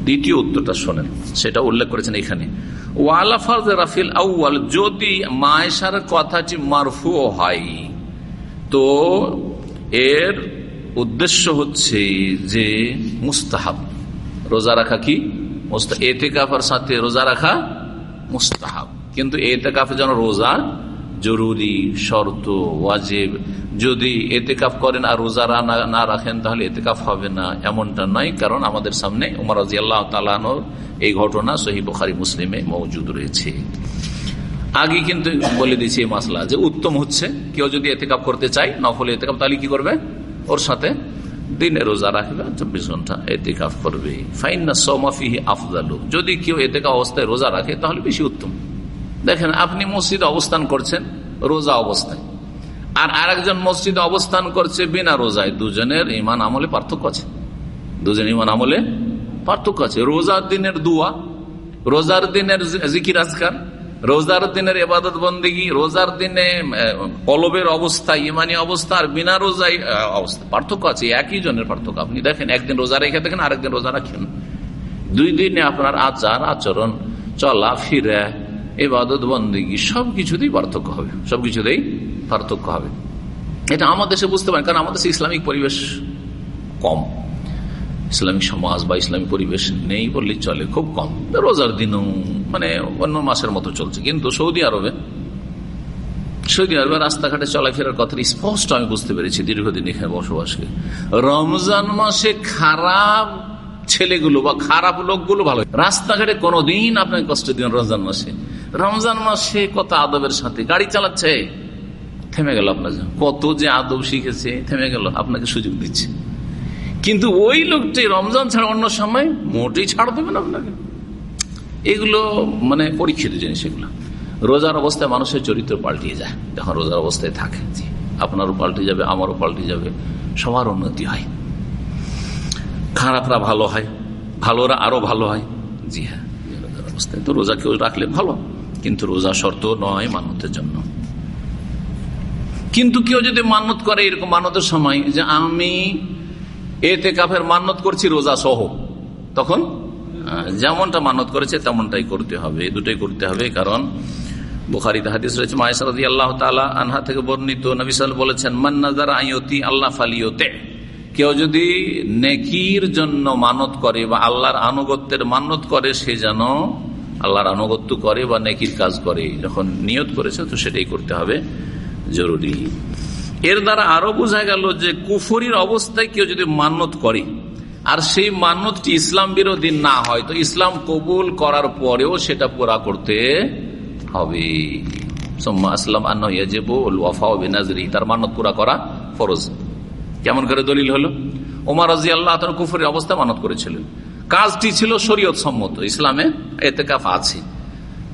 দ্বিতীয় উত্তরটা শোনেন, সেটা উল্লেখ করেছেন এখানে। রাফিল আউ্য়াল, যদি মায়েশার কথাটি মারফু হয়, তো এর উদ্দেশ্য হচ্ছে যে মুস্তাহাব। রোজা রাখা কি? এতে কাফার সাথে রোজা রাখা মুস্তাহাব। কিন্তু এতে কাফের যেন রোজা জরুরি, শর্ত, ওয়াজেব। যদি এতে কাফ করেন আর রোজা না রাখেন, তাহলে এতে কাফ হবে না। এমনটা নয়, কারণ আমাদের সামনে উমর রাজি আল্লাহ তালানোর এই ঘটনা সহি বখারি, মুসলিমে মজুদ রয়েছে। আগে কিন্তু বলে দিয়েছি এই মাসলা যে উত্তম হচ্ছে। কেউ যদি এতে কাপ করতে চায়, নফল এতে কাপ তাহলে কি করবে? ওর সাথে দিনে রোজা রাখবে, চব্বিশ ঘণ্টা এতে কাপ করবে। ফাইন্না সমাফিহি আফজালু যদি কেউ এতে অবস্থায় রোজা রাখে, তাহলে বেশি উত্তম। দেখেন, আপনি মসজিদে অবস্থান করছেন, রোজা অবস্থায়। আর আরেকজন মসজিদে অবস্থান করছে বিনা রোজায়, দুজনের ইমান আমলে পার্থক্য আছে। দুজন ইমান আমলে পার্থক্য আছে। রোজার দিনের দুয়া, রোজার দিনের জিকির আজকার রোজার দিনের এবাদত বন্দিগি, রোজার দিনে কলবের অবস্থা, ইমানি অবস্থা, আর বিনা রোজাই অবস্থা। পার্থক্য আছে, একই জনের পার্থক্য। আপনি দেখেন, একদিন রোজা রেখে দেখেন, আরেকদিন রোজা রাখেন। দুই দিনে আপনার আচার, আচরণ, চলা, ফিরে এবাদত বন্দিগি, সবকিছুতেই পার্থক্য হবে। সবকিছুতেই পার্থক্য হবে। এটা আমাদের দেশে বুঝতে পারেন, কারণ আমাদের দেশে ইসলামিক পরিবেশ কম। ইসলামিক সমাজ বা ইসলামিক পরিবেশ নেই বললেই চলে, খুব কম। রোজার দিনও মানে অন্য মাসের মতো চলছে। কিন্তু সৌদি আরবে সৌদি আরবে রাস্তাঘাটে চলাফেরার কথা স্পষ্ট আমি বুঝতে পেরেছি দীর্ঘদিন এখানে বসবাসকে। রমজান মাসে খারাপ ছেলেগুলো বা খারাপ লোকগুলো ভালো। রাস্তাঘাটে কোনোদিন আপনাকে কষ্ট দিন রমজান মাসে। রমজান মাসে কত আদবের সাথে গাড়ি চালাচ্ছে, থেমে গেল আপনার কত যে আদব শিখেছে, থেমে গেল, আপনাকে সুযোগ দিচ্ছে। কিন্তু ওই লোকটি রমজান ছাড়া অন্য সময় মোটেই ছাড় দেবেন আপনাকে। এগুলো মানে পরীক্ষিত জিনিস এগুলো। রোজার অবস্থায় মানুষের চরিত্র পাল্টিয়ে যায়। যখন রোজার অবস্থায় থাকে আপনারও পাল্টে যাবে, আমারও পাল্টে যাবে, সবার উন্নতি হয়। খারাপরা ভালো হয়, ভালোরা আরও ভালো হয়। জি হ্যাঁ অবস্থায় তো রোজা কেউ রাখলে ভালো, কিন্তু রোজা শর্ত নয় মান্যতের জন্য। কিন্তু কেউ যদি মানত করে এরকম মানতের সময় যে আমি এতে কাফের মান্যত করছি রোজা সহ তখন যেমনটা মানত করেছে তেমনটাই করতে হবে। দুটাই করতে হবে, কারণ হাদিস রয়েছে আল্লাহ আনহা থেকে বর্ণিত বলেছেন আইয়তি আল্লাহ ফালিওতে কেউ যদি নেকির জন্য করে বা আল্লাহর আনুগত্যের মানত করে, সে যেন আল্লাহর আনুগত্য করে বা নেকির কাজ করে। যখন নিয়ত করেছে, তো সেটাই করতে হবে। জরুরি। এর দ্বারা আরও বোঝা গেল যে কুফরির অবস্থায় কেউ যদি মান্যত করে, আর সেই মান্যতটি ইসলাম বিরোধী না হয়, তো ইসলাম কবুল করার পরেও সেটা পুরা করতে হবে। আসলাম তার পুরা করা ফরজ। কেমন করে দলিল হলো? ওমার আল্লাহ কুফরের অবস্থা মানত কাজটি ছিল সম্মত ইসলামে আছে।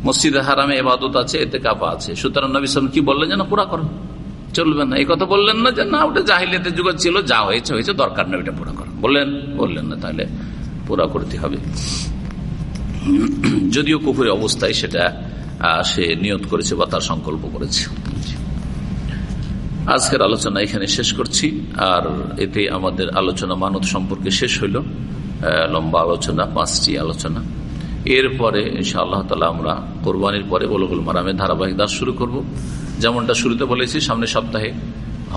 মসজিদ হারামে এবাদত আছে আছে। সুতরাং কি বললেন যেন পুরা করো চলবে না। এই কথা বললেন না যে, না, ওটা জাহিলিয়াতের যুগ ছিল, যা হয়েছে হয়েছে, দরকার নেই ওইটা পুরা করো। বললেন বললেন না, তাহলে পুরা করতে হবে। যদিও কুকুরের অবস্থায় সেটা সে নিয়ত করেছে বা তার সংকল্প করেছে। আজকের আলোচনা এখানে শেষ করছি, আর এতে আমাদের আলোচনা মানত সম্পর্কে শেষ হইল। লম্বা আলোচনা, পাঁচটি আলোচনা। এরপরে ইনশা আল্লাহ তালা আমরা কোরবানির পরে বলগুল মারামের ধারাবাহিক দাস শুরু করব। যেমনটা শুরুতে বলেছি, সামনের সপ্তাহে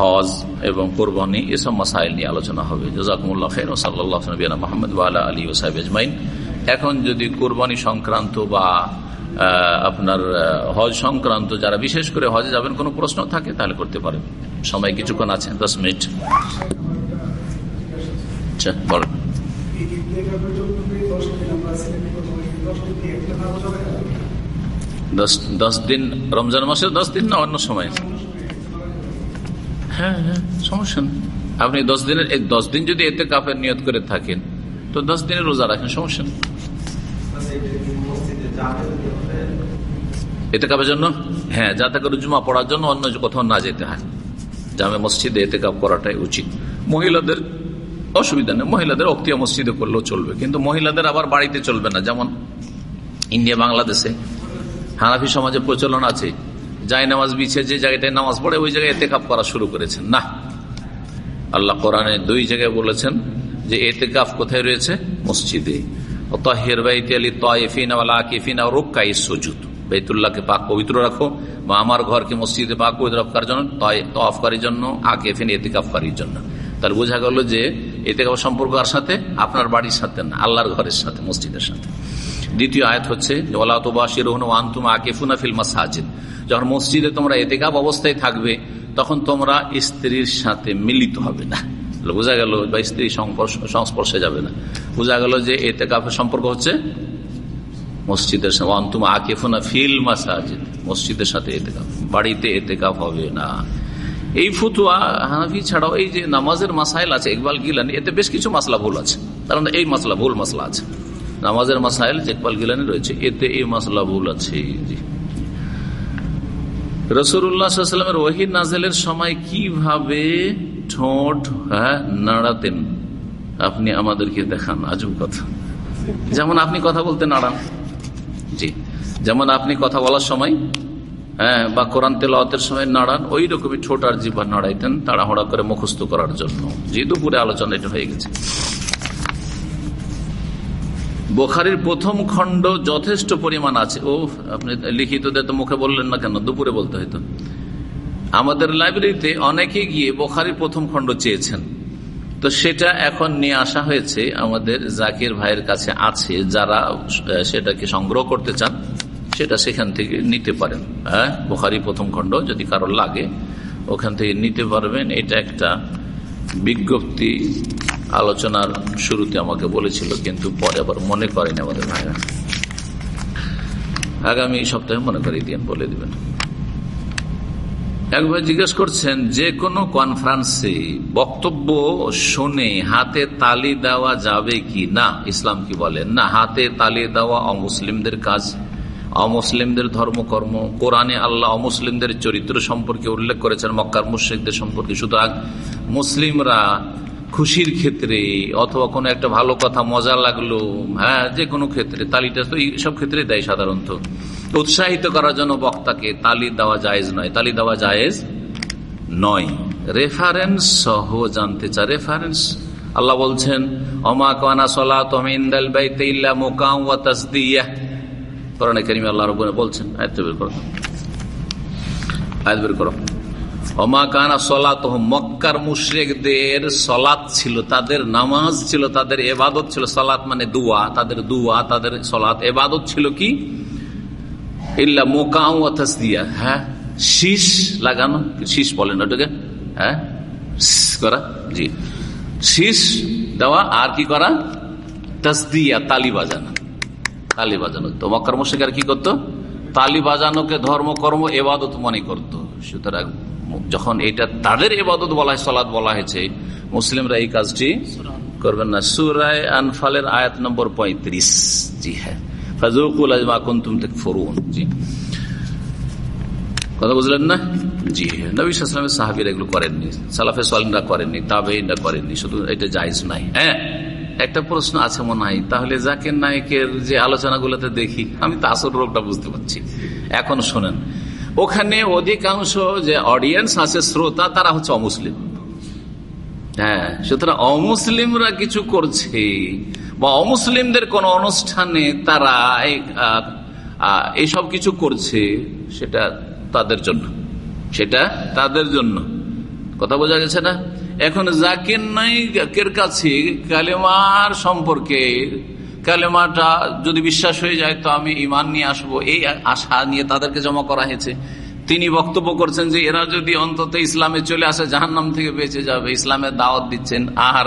হজ এবং কোরবানি এসব মাসাইল নিয়ে আলোচনা হবে। জাজাকুমুল্লাহ ও সাল্লাহ নবীনা ওয়ালা আলী ওসাহেব আজমাইন। এখন যদি কোরবানি সংক্রান্ত বা আপনার হজ সংক্রান্ত যারা বিশেষ করে হজে যাবেন, কোনো প্রশ্ন থাকে, তাহলে করতে পারেন। সময় কিছুক্ষণ আছে, দশ মিনিট। আচ্ছা বলেন দশ দিন, রমজান মাসের দশ দিন না অন্য সময়? হ্যাঁ হ্যাঁ সমস্যা আপনি দশ দিনের দশ দিন যদি এতে কাপের নিয়ত করে থাকেন, তো দশ দিনের রোজা রাখেন, সমস্যা নেই। এতে কাপের জন্য? হ্যাঁ যাতে করে জুমা পড়ার জন্য অন্য কোথাও না যেতে হয়। জামে মসজিদে এতে কাপ করাটাই উচিত। মহিলাদের অসুবিধা নেই, মহিলাদের অক্তিয়া মসজিদে করলেও চলবে, কিন্তু মহিলাদের আবার বাড়িতে চলবে না। যেমন ইন্ডিয়া, বাংলাদেশে হানাফি সমাজে প্রচলন আছে। যাই নামাজ বিছে, যে জায়গাটায় নামাজ পড়ে, ওই জায়গায় এতে কাপ করা শুরু করেছেন। না আল্লাহ কোরআনে দুই জায়গায় বলেছেন যে এতে কাপ কোথায় রয়েছে? মসজিদে। পাক পবিত্র রাখো, বা আমার ঘরকে মসজিদে পবিত্র জন্য জন্য জন্য। তার বোঝা গেল যে এতে সম্পর্ক আর সাথে? আপনার বাড়ির আল্লাহর ঘরের সাথে, মসজিদের সাথে। দ্বিতীয় আয়াত হচ্ছে যখন মসজিদে তোমরা এতেকাব অবস্থায় থাকবে, তখন তোমরা স্ত্রীর সাথে মিলিত হবে না। বোঝা গেল বা স্ত্রী সংস্পর্শে যাবে না। বোঝা গেল যে এতে কাপের সম্পর্ক হচ্ছে মসজিদের অন্তুম আকেফুনা ফিল মাসাজিদ। মসজিদের সাথে এতে কাপ বাড়িতে এতে কাপ হবে না। এই ফতুয়া হানাফি ছাড়াও এই যে নামাজের মাসাইল আছে, ইকবাল গিলানি, এতে বেশ কিছু মাসলা ভুল আছে। কারণ এই মাসলা ভুল মাসলা আছে। নামাজের মাসাইল ইকবাল গিলানি রয়েছে। এতে এই মাসলা ভুল আছে। রসুরামের ওহিদ নাজেলের সময় কীভাবে ঠোঁট হ্যাঁ নাড়াতেন? আপনি আমাদেরকে দেখান, আজব কথা। যেমন আপনি কথা বলতে নাড়ান। জি। যেমন আপনি কথা বলার সময় হ্যাঁ বা কোরআন তেলাওয়াতের সময় নাড়ান ওই রকমই ছোট আর জিভা নাড়াইতেন, তাড়াহড়া করে মুখস্থ করার জন্য। যে দুপুরে আলোচনা এটা হয়ে গেছে। বোখারির প্রথম খণ্ড যথেষ্ট পরিমাণ আছে। ও আপনি লিখিত তো মুখে বললেন না কেন? দুপুরে বলতে হয়তো আমাদের লাইব্রেরিতে অনেকে গিয়ে বোখারির প্রথম খণ্ড চেয়েছেন। তো সেটা এখন নিয়ে আসা হয়েছে, আমাদের জাকির ভাইয়ের কাছে আছে, যারা সেটাকে সংগ্রহ করতে চান, সেটা সেখান থেকে নিতে পারেন। হ্যাঁ বোখারি প্রথম খণ্ড যদি কারোর লাগে, ওখান থেকে নিতে পারবেন। এটা একটা বিজ্ঞপ্তি আলোচনার শুরুতে আমাকে বলেছিল, কিন্তু পরে আবার মনে করেন আমাদের ভাইরা। আগামী সপ্তাহে মনে করিয়ে দিন বলে দিবেন। একবার জিজ্ঞেস করছেন, যে কোনো কনফারেন্সে বক্তব্য শুনে হাতে তালি দেওয়া যাবে কি না? ইসলাম কি বলেন না, হাতে তালি দেওয়া অমুসলিমদের কাজ, অমুসলিমদের ধর্মকর্ম, কোরআনে আল্লাহ অমুসলিমদের চরিত্র সম্পর্কে উল্লেখ করেছেন, মক্কার মুশ্রিকদের সম্পর্কে। সুতরাং মুসলিমরা খুশির ক্ষেত্রে অথবা কোনো একটা ভালো কথা, মজা লাগল হ্যাঁ যে কোনো ক্ষেত্রে তালিটা তো এইসব ক্ষেত্রে দেয় সাধারণত। উৎসাহিত করার জন্য বক্তাকে তালি দেওয়া জায়েজ নয়। তালি দেওয়া জায়েজ নয়। রেফারেন্স সহ জানতে চা রেফারেন্স আল্লাহ বলছেন অমা কানা সলা তমিন্দাল বাইতে ইল্লা মোকাম ওয়া তাসদিয়া কোরআনে কারিমে আল্লাহ রব বলছেন, আয়াত বের করো। আয়াত বের করো। অমা কানা সলাত মক্কার মুশ্রেকদের সলাত ছিল, তাদের নামাজ ছিল, তাদের এবাদত ছিল। সলাত মানে দুয়া, তাদের দুয়া, তাদের সলাত এবাদত ছিল কি? ইল্লা মোকাউ হ্যাঁ? শীষ লাগানো। শীষ বলেন ওটাকে। হ্যাঁ? করা। জি। শীষ দেওয়া আর কি করা? তসদিয়া, তালি বাজানো। তালি বাজানো। তো মক্কার মুশ্রিক কি করতো? তালি বাজানোকে ধর্ম কর্ম এবাদত মনে করতো। সুতরাং যখন এটা তাদের এবাদত বলা হয় সলাদ বলা হয়েছে মুসলিমরা এই কাজটি করবেন না। সুরায় আনফালের আয়াত নম্বর পঁয়ত্রিশ। জি হ্যাঁ। ফাজুকুল আজমা কুন্তুম থেকে ফরুন জি। কথা বুঝলেন না? জি হ্যাঁ। নবী সালামের সাহাবির এগুলো করেননি। সালাফে সালিনরা করেননি তাবেইনরা করেননি। শুধু এটা জায়জ নাই। হ্যাঁ একটা প্রশ্ন আছে মনে হয় তাহলে জাকির নায়কের যে আলোচনাগুলোতে দেখি আমি তো আসল রোগটা বুঝতে পারছি। এখন শোনেন ওখানে অধিকাংশ যে অডিয়েন্স আছে, শ্রোতা, তারা হচ্ছে অমুসলিম। হ্যাঁ সুতরাং অমুসলিমরা কিছু করছে বা অমুসলিমদের কোন অনুষ্ঠানে তারা এইসব কিছু করছে, সেটা তাদের জন্য। সেটা তাদের জন্য। কথা বোঝা গেছে না? এখন জাকির নাইকের কাছে কালেমার সম্পর্কে কালেমাটা যদি বিশ্বাস হয়ে যায়, তো আমি ইমান নিয়ে আসব। এই আশা নিয়ে তাদেরকে জমা করা হয়েছে। তিনি বক্তব্য করছেন যে, এরা যদি অন্তত ইসলামে চলে আসে, জাহান্নাম থেকে বেঁচে যাবে। ইসলামের দাওয়াত দিচ্ছেন। আর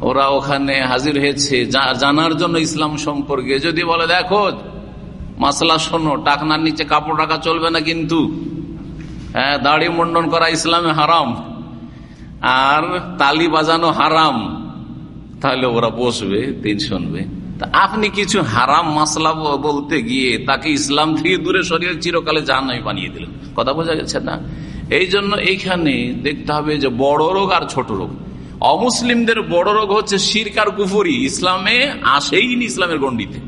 ওরা ওখানে হাজির হয়েছে। জানার জন্য ইসলাম সম্পর্কে। যদি বলে, দেখো, মাসলা শোনো, টাকনার নিচে কাপড় রাখা চলবে না কিন্তু। হ্যাঁ দাড়ি মন্ডন করা ইসলামে হারাম। আর তালি বাজানো হারাম। তাহলে ওরা বসবে তিন শুনবে। তা আপনি কিছু হারাম মাসলা বলতে গিয়ে তাকে ইসলাম থেকে দূরে সরিয়ে চিরকালে জাহান্নামি বানিয়ে দিলেন। কথা বোঝা গেছে না? এই জন্য এইখানে দেখতে হবে যে বড় রোগ আর ছোট রোগ। অমুসলিমদের বড় রোগ হচ্ছে শিরকার কুফুরি। ইসলামে আসেইনি ইসলামের গণ্ডিতে।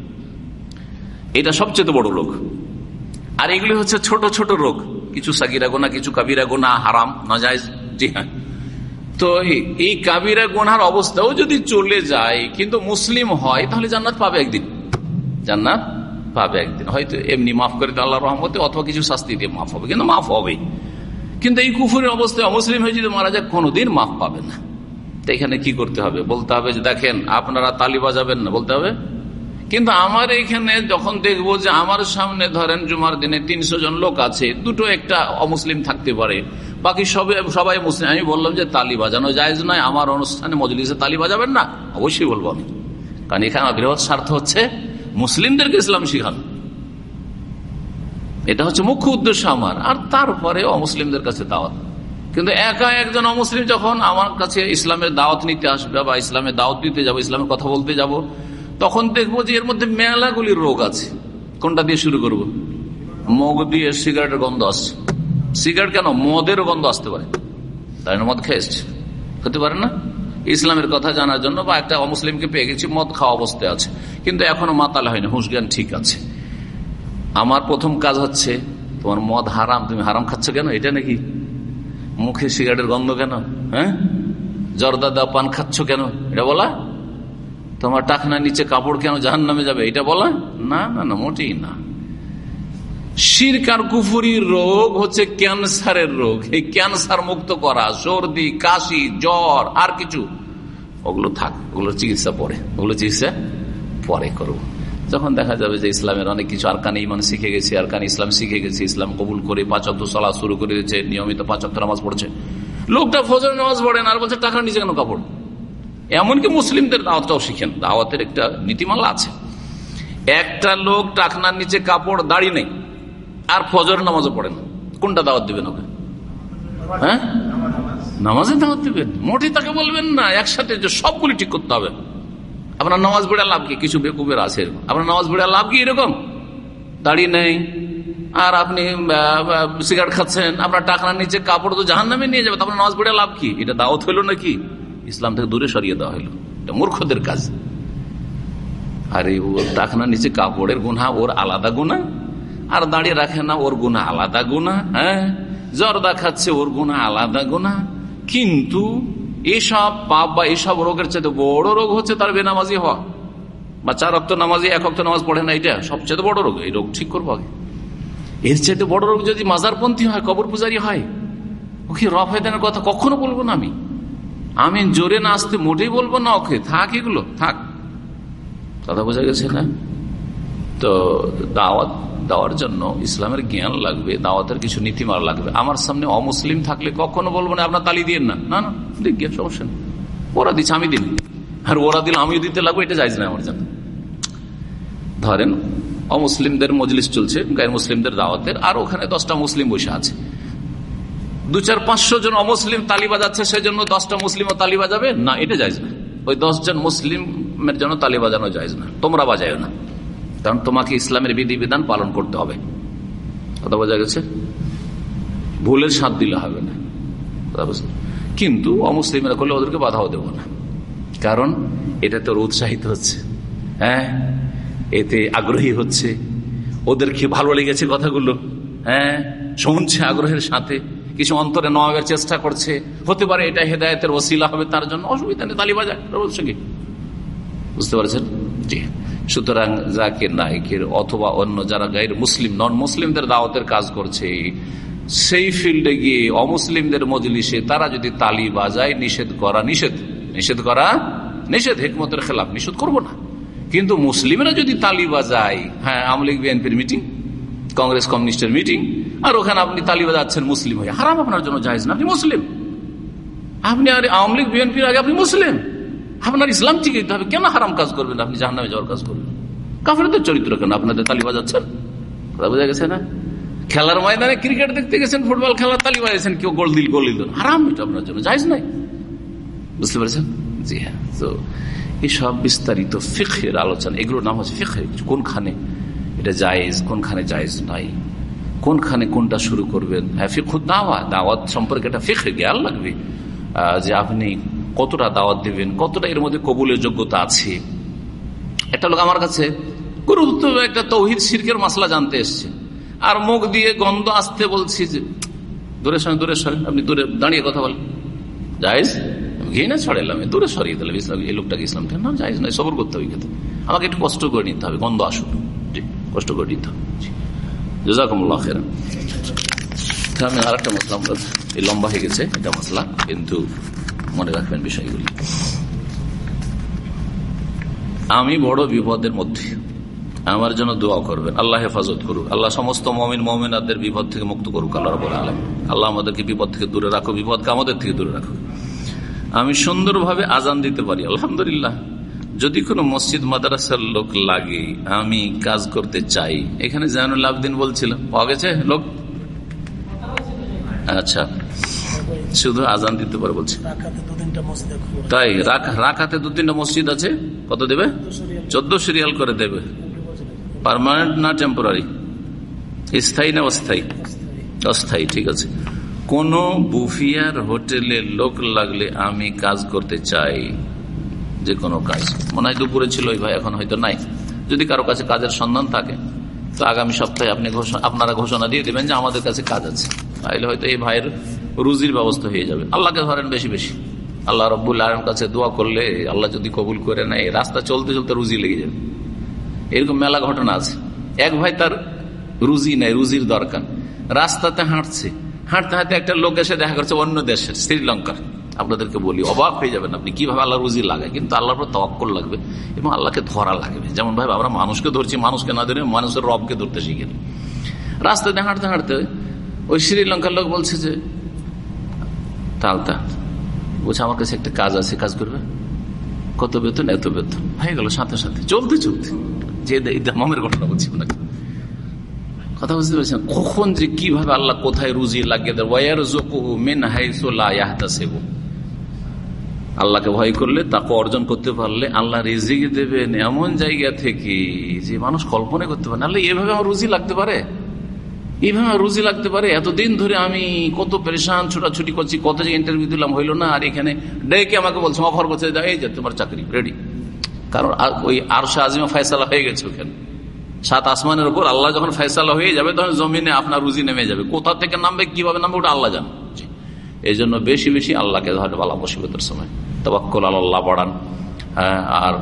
এটা সবচেয়ে বড় রোগ। আর এগুলি হচ্ছে ছোট ছোট রোগ। কিছু সাকিরা গোনা, কিছু কাবিরা গোনা, হারাম নাজাইজ জি হ্যাঁ তো এই কাবিরা গোনার অবস্থাও যদি চলে যায়, কিন্তু মুসলিম হয়, তাহলে জান্নাত পাবে একদিন। জান্নাত পাবে একদিন। হয়তো এমনি মাফ করে আল্লাহ রহমতে, অথবা কিছু শাস্তি দিয়ে মাফ হবে, কিন্তু মাফ হবে। কিন্তু এই কুফুরের অবস্থায় অমুসলিম হয়ে যদি মারা যায়, কোনোদিন মাফ পাবে না। এখানে কি করতে হবে? বলতে হবে যে, দেখেন, আপনারা তালি বাজাবেন না, বলতে হবে কিন্তু আমার এখানে যখন দেখব যে আমার সামনে ধরেন জুমার দিনে তিনশো জন লোক আছে, দুটো একটা অমুসলিম থাকতে পারে, বাকি সবাই সবাই মুসলিম। আমি বললাম যে তালি বাজানো যায় নয়, আমার অনুষ্ঠানে মজলিসে তালি বাজাবেন না। অবশ্যই বলব আমি। কারণ এখানে বৃহৎ স্বার্থ হচ্ছে মুসলিমদেরকে ইসলাম শিখানো। এটা হচ্ছে মুখ্য উদ্দেশ্য আমার। আর তারপরে অমুসলিমদের কাছে দাওয়াত। কিন্তু একা একজন অমুসলিম যখন আমার কাছে ইসলামের দাওয়াত নিতে আসবে বা ইসলামের দাওয়াত দিতে যাব, ইসলামের কথা বলতে যাব তখন দেখব যে এর মধ্যে মেলাগুলির রোগ আছে। কোনটা দিয়ে শুরু করব? মগ দিয়ে সিগারেটের গন্ধ আসছে। সিগারেট কেন? মদেরও গন্ধ আসতে পারে। তাই না মদ খেয়ে হতে পারে না? ইসলামের কথা জানার জন্য বা একটা অমুসলিমকে পেয়ে গেছি, মদ খাওয়া অবস্থায় আছে। কিন্তু এখনও মাতালে হয়নি। হুঁশ জ্ঞান ঠিক আছে। আমার প্রথম কাজ হচ্ছে, তোমার মদ হারাম, তুমি হারাম খাচ্ছ কেন? এটা নাকি? মুখে সিগারেটের গন্ধ কেন? হ্যাঁ? জর্দা দা পান খাচ্ছ কেন? এটা বলা? তোমার টাকনা নিচে কাপড় কেন জাহান নামে যাবে? এটা বলা? না না না, মোটেই না। শিরকার কুফুরির রোগ হচ্ছে ক্যান্সারের রোগ। এই ক্যান্সার মুক্ত করা, সর্দি, কাশি, জ্বর, আর কিছু। ওগুলো থাক, ওগুলো চিকিৎসা পরে। ওগুলো চিকিৎসা পরে করব যখন দেখা যাবে যে ইসলামের অনেক কিছু আরকানে ইমান শিখে গেছে আরকান ইসলাম শিখে গেছে, ইসলাম কবুল করে পাঁচত্ব চলা শুরু করে দিয়েছে, নিয়মিত পাঁচত্ব নামাজ পড়ছে। লোকটা ফজর নামাজ পড়ে না, আর বলছে টাকা নিচে কেন কাপড়? এমনকি মুসলিমদের দাওয়াতটাও শিখেন। দাওয়াতের একটা নীতিমালা আছে। একটা লোক টাকনার নিচে কাপড়, দাড়ি নেই, আর ফজর নামাজও পড়েন কোনটা দাওয়াত দিবেন ওকে? হ্যাঁ? নামাজে দাওয়াত দিবেন। মোটে তাকে বলবেন না, একসাথে যে সবগুলি ঠিক করতে হবে। আপনার নামাজ পড়ে লাভ কি? কিছু বেকুবের আছে আপনার নামাজ পড়ে লাভ কি এরকম? দাড়ি নেই, আর আপনি সিগারেট খাচ্ছেন, আপনার টাকার নিচে কাপড় তো জাহান নামে নিয়ে যাবে আপনার নামাজ পড়ে লাভ কি? এটা দাওয়াত হইল নাকি? ইসলাম থেকে দূরে সরিয়ে দেওয়া হইল। এটা মূর্খদের কাজ। আরে ও টাকনা নিচে কাপড়ের গুণা, ওর আলাদা গুণা। আর দাঁড়িয়ে রাখে না, ওর গুণা আলাদা গুণা হ্যাঁ? জর্দা খাচ্ছে ওর গুণা আলাদা গুণা। কিন্তু এসব পাপ বা এসব রোগের চাইতে বড় রোগ হচ্ছে তার বেনামাজি হওয়া। বা চার অক্ত নামাজি, এক অক্ত নামাজ পড়ে না, এটা সবচেয়ে বড় রোগ। এই রোগ ঠিক করব আগে। এর চাইতে বড় রোগ যদি মাজারপন্থী হয় কবর পূজারি হয়, ওকে রফ রফেদানের কথা কখনো বলব না আমি। আমি জোরে না আসতে মোটেই বলব না ওকে, থাক এগুলো, থাক। কথা বোঝা গেছে না? তো দাওয়াত দেওয়ার জন্য ইসলামের জ্ঞান লাগবে, দাওয়াতের কিছু নীতিমালা লাগবে। আমার সামনে অমুসলিম থাকলে কখনো বলব না, আপনার তালি দিয়ে না। না না দেখ সমস্যা নেই। ওরা দিচ্ছে, আমি দিন আর ওরা দিলে আমিও দিতে লাগবো, এটা যাইজ না আমার জন্য ধরেন, অমুসলিমদের মজলিস চলছে, গায়ের মুসলিমদের দাওয়াতের, আর ওখানে দশটা মুসলিম বসে আছে। দু চার পাঁচশো জন অমুসলিম তালি বাজাচ্ছে, সেজন্য দশটা মুসলিমও তালি বাজাবে? না, এটা যাইজ না। ওই দশজন মুসলিমের জন্য তালি বাজানো যাইজ না। তোমরা বাজায় না। কারণ তোমাকে ইসলামের বিধিবিধান পালন করতে হবে। কথা বোঝা গেছে? ভুলের সাথ দিলে হবে না। কিন্তু অমুসলিমরা করলে ওদেরকে বাধাও দেব না। কারণ এটা তোর উৎসাহিত হচ্ছে। হ্যাঁ? এতে আগ্রহী হচ্ছে। ওদেরকে ভালো লেগেছে কথাগুলো। হ্যাঁ? শুনছে আগ্রহের সাথে। কিছু অন্তরে নেওয়ার চেষ্টা করছে। হতে পারে এটা হেদায়তের ওসিলা হবে, তার জন্য অসুবিধা নেই, তালিবাজার বলছে কি? বুঝতে পারছেন? জি। সুতরাং জাকির নায়কের অথবা অন্য যারা গাইর মুসলিম নন মুসলিমদের দাওয়াতের কাজ করছে, সেই ফিল্ডে গিয়ে অমুসলিমদের মজলিসে তারা যদি তালি বাজায়, নিষেধ করা নিষেধ। নিষেধ করা নিষেধ, হেকমতের খেলাফ। নিষেধ করব না। কিন্তু মুসলিমরা যদি তালি বাজায় হ্যাঁ আওয়ামী লীগ, বিএনপির মিটিং কংগ্রেস কমিউনিস্টের মিটিং, আর ওখানে আপনি তালি বাজাচ্ছেন মুসলিম হয়ে। হারাম আপনার জন্য জাহেজ না, আপনি মুসলিম। আপনি আর আওয়ামী লীগ, বিএনপির আগে আপনি মুসলিম। আপনার ইসলাম ঠিক হবে, কেন হারাম কাজ করবেন আপনি, জাহান্নামে যাওয়ার কাজ করবেন? কাফেরদের চরিত্র কেন আপনাদের তালি বাজাচ্ছেন কথা বোঝা গেছে না? খেলার ময়দানে ক্রিকেট দেখতে গেছেন, ফুটবল খেলার তালি বাজাইছেন কেউ গোল দিল গোল দিল হারাম এটা আপনার জন্য যাইজ নাই। বুঝতে পেরেছেন? জি হ্যাঁ তো এইসব বিস্তারিত ফিখের আলোচনা, এগুলোর নাম হচ্ছে ফিখে কোনখানে এটা জায়েজ, কোনখানে জায়েজ নাই। কোনখানে কোনটা শুরু করবেন? হ্যাঁ ফিখুদ দাওয়া। দাওয়াত সম্পর্কে একটা ফিখে জ্ঞান লাগবে। যে আপনি কতটা দাওয়াত দিবেন, কতটা এর মধ্যে কবুলের যোগ্যতা আছে। একটা লোক আমার কাছে গুরুত্ব একটা তৌহিদ শির্কের মশলা জানতে এসছে। আর মুখ দিয়ে গন্ধ আসতে বলছি যে, দূরে সরেন দূরে সরেন আপনি দূরে দাঁড়িয়ে কথা বলেন। জায়েজ? ঘিয়ে না ছড়াইলাম দূরে সরিয়ে দিলাম ইসলাম, এই লোকটাকে ইসলাম না, জায়েজ নয় সবর করতে হবে আমাকে একটু কষ্ট করে নিতে হবে, গন্ধ আসুক। কষ্ট করে আমি আর একটা মশলা এই লম্বা হয়ে গেছে এটা মশলা কিন্তু মনে রাখবেন বিষয়গুলি। আমি বড় বিপদের মধ্যে। আমার জন্য দোয়া করবেন। আল্লাহ হেফাজত করুক। আল্লাহ সমস্ত মমিন, মমিনাদের বিপদ থেকে মুক্ত করুক আল্লাহ রব আলম আল্লাহ আমাদেরকে বিপদ থেকে দূরে রাখো বিপদকে আমাদের থেকে দূরে রাখো আমি সুন্দরভাবে আজান দিতে পারি। আলহামদুলিল্লাহ। যদি কোনো মসজিদ মাদ্রাসার লোক লাগে আমি কাজ করতে চাই। এখানে জানুল আবদিন বলছিল পাওয়া গেছে লোক? আচ্ছা শুধু আজান দিতে পারে বলছে। তাই রাখাতে দু তিনটা মসজিদ আছে? কত দেবে? চোদ্দ সিরিয়াল করে দেবে। পারমানেন্ট না টেম্পোরারি? স্থায়ী না অস্থায়ী? অস্থায়ী ঠিক আছে। কোন বুফিয়ার হোটেলে লোক লাগলে আমি কাজ করতে চাই। যে কোনো কাজ। মনে হয় দুপুরে ছিল ওই ভাই, এখন হয়তো নাই। যদি কারও কাছে কাজের সন্ধান থাকে, তো আগামী সপ্তাহে আপনি আপনারা ঘোষণা দিয়ে দেবেন যে আমাদের কাছে কাজ আছে। তাহলে হয়তো এই ভাইয়ের রুজির ব্যবস্থা হয়ে যাবে। আল্লাহকে ধরেন বেশি বেশি। আল্লাহ রব্বুল আলম কাছে দোয়া করলে আল্লাহ যদি কবুল করে নেয়, রাস্তা চলতে চলতে রুজি লেগে যাবে। এরকম মেলা ঘটনা আছে। এক ভাই তার রুজি নেই রুজির দরকার। রাস্তাতে হাঁটছে। হাঁটতে হাঁটতে একটা লোক এসে দেখা করছে অন্য দেশের শ্রীলঙ্কার। আপনাদেরকে বলি, অবাক হয়ে যাবেন আপনি কীভাবে আল্লাহ রুজি লাগায়। কিন্তু আল্লাহর পর লাগবে এবং আল্লাহকে ধরা লাগবে। যেমন ভাই, আমরা মানুষকে ধরছি, মানুষকে না ধরে মানুষের রবকে ধরতে শিখে রাস্তাতে হাঁটতে হাঁটতে ওই শ্রীলঙ্কার লোক বলছে যে তালতা বলছে, আমার কাছে একটা কাজ আছে, কাজ করবে? কত বেতন? এত বেতন। হয়ে গেল সাথে সাথে, চলতে চলতে। যে মামের ঘটনা বলছি আপনাকে। কথা বুঝতে পারছেন? কখন যে কীভাবে আল্লাহ কোথায় রুজি লাগিয়ে দেয়। ওয়ার জোকুহু মেন হাইসোলা সেবু আল্লাহকে ভয় করলে তাকে অর্জন করতে পারলে আল্লাহ রিজিক দেবেন। এমন জায়গা থেকে যে মানুষ কল্পনা করতে পারে আল্লাহ, এভাবে আমার রুজি লাগতে পারে? এইভাবে রুজি লাগতে পারে? এতদিন ধরে আমি কত পরেশান, ছোটাছুটি করছি, কত যে ইন্টারভিউ দিলাম, হইল না। আর এখানে ডেকে আমাকে বলছে, অফার করছে। এই যে, তোমার চাকরি রেডি কারণ ওই আরশা আজিমা ফয়সালা হয়ে গেছে ওখানে। সাত আসমানের উপর আল্লাহ যখন ফয়সালা হয়ে যাবে, তখন জমিনে আপনার রুজি নেমে যাবে। কোথা থেকে নামবে, কীভাবে নামবে, ওটা আল্লাহ জানে। এই জন্য বেশি বেশি আল্লাহকে ধরে, বলা মুসিবতের সময়। তবাক্কল আল্লাহ বাড়ান হ্যাঁ আর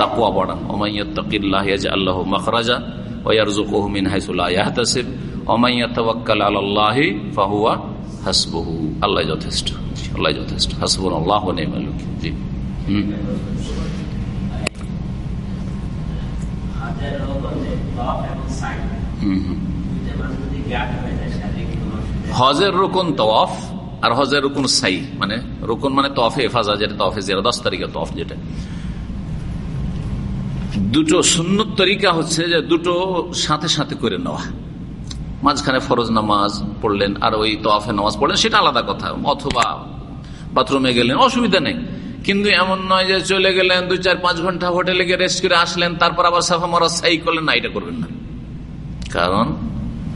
তাকুয়া বাড়ান ওমাইয়াত্তাকিল্লাহ আল্লাহ মখরাজা ওয়ারজুকুহু মিন হাইসুল্লাহ ইয়াহতাসিব। ওমাইয়াতাওয়াক্কাল আলাল্লাহি ফাহুয়া হাসবহু। আল্লাহ যথেষ্ট আল্লাহ যথেষ্ট। হাসবুন আল্লাহ নেমালুক জি। হুম। হজের রুকুন তওয়াফ আর হজের রুকুন সাই মানে রুকুন মানে তফে হেফাজা যেটা, তফে যেটা দশ তারিখে তফ যেটা। দুটো সুন্নত তরিকা হচ্ছে যে দুটো সাথে সাথে করে নেওয়া। মাঝখানে ফরজ নামাজ পড়লেন আর ওই তফে নামাজ পড়লেন, সেটা আলাদা কথা। অথবা বাথরুমে গেলেন, অসুবিধা নেই। কিন্তু এমন নয় যে চলে গেলেন, দুই চার পাঁচ ঘণ্টা হোটেলে গিয়ে রেস্ট করে আসলেন, তারপর আবার সাফা মারা সাই করলেন, না, এটা করবেন না। কারণ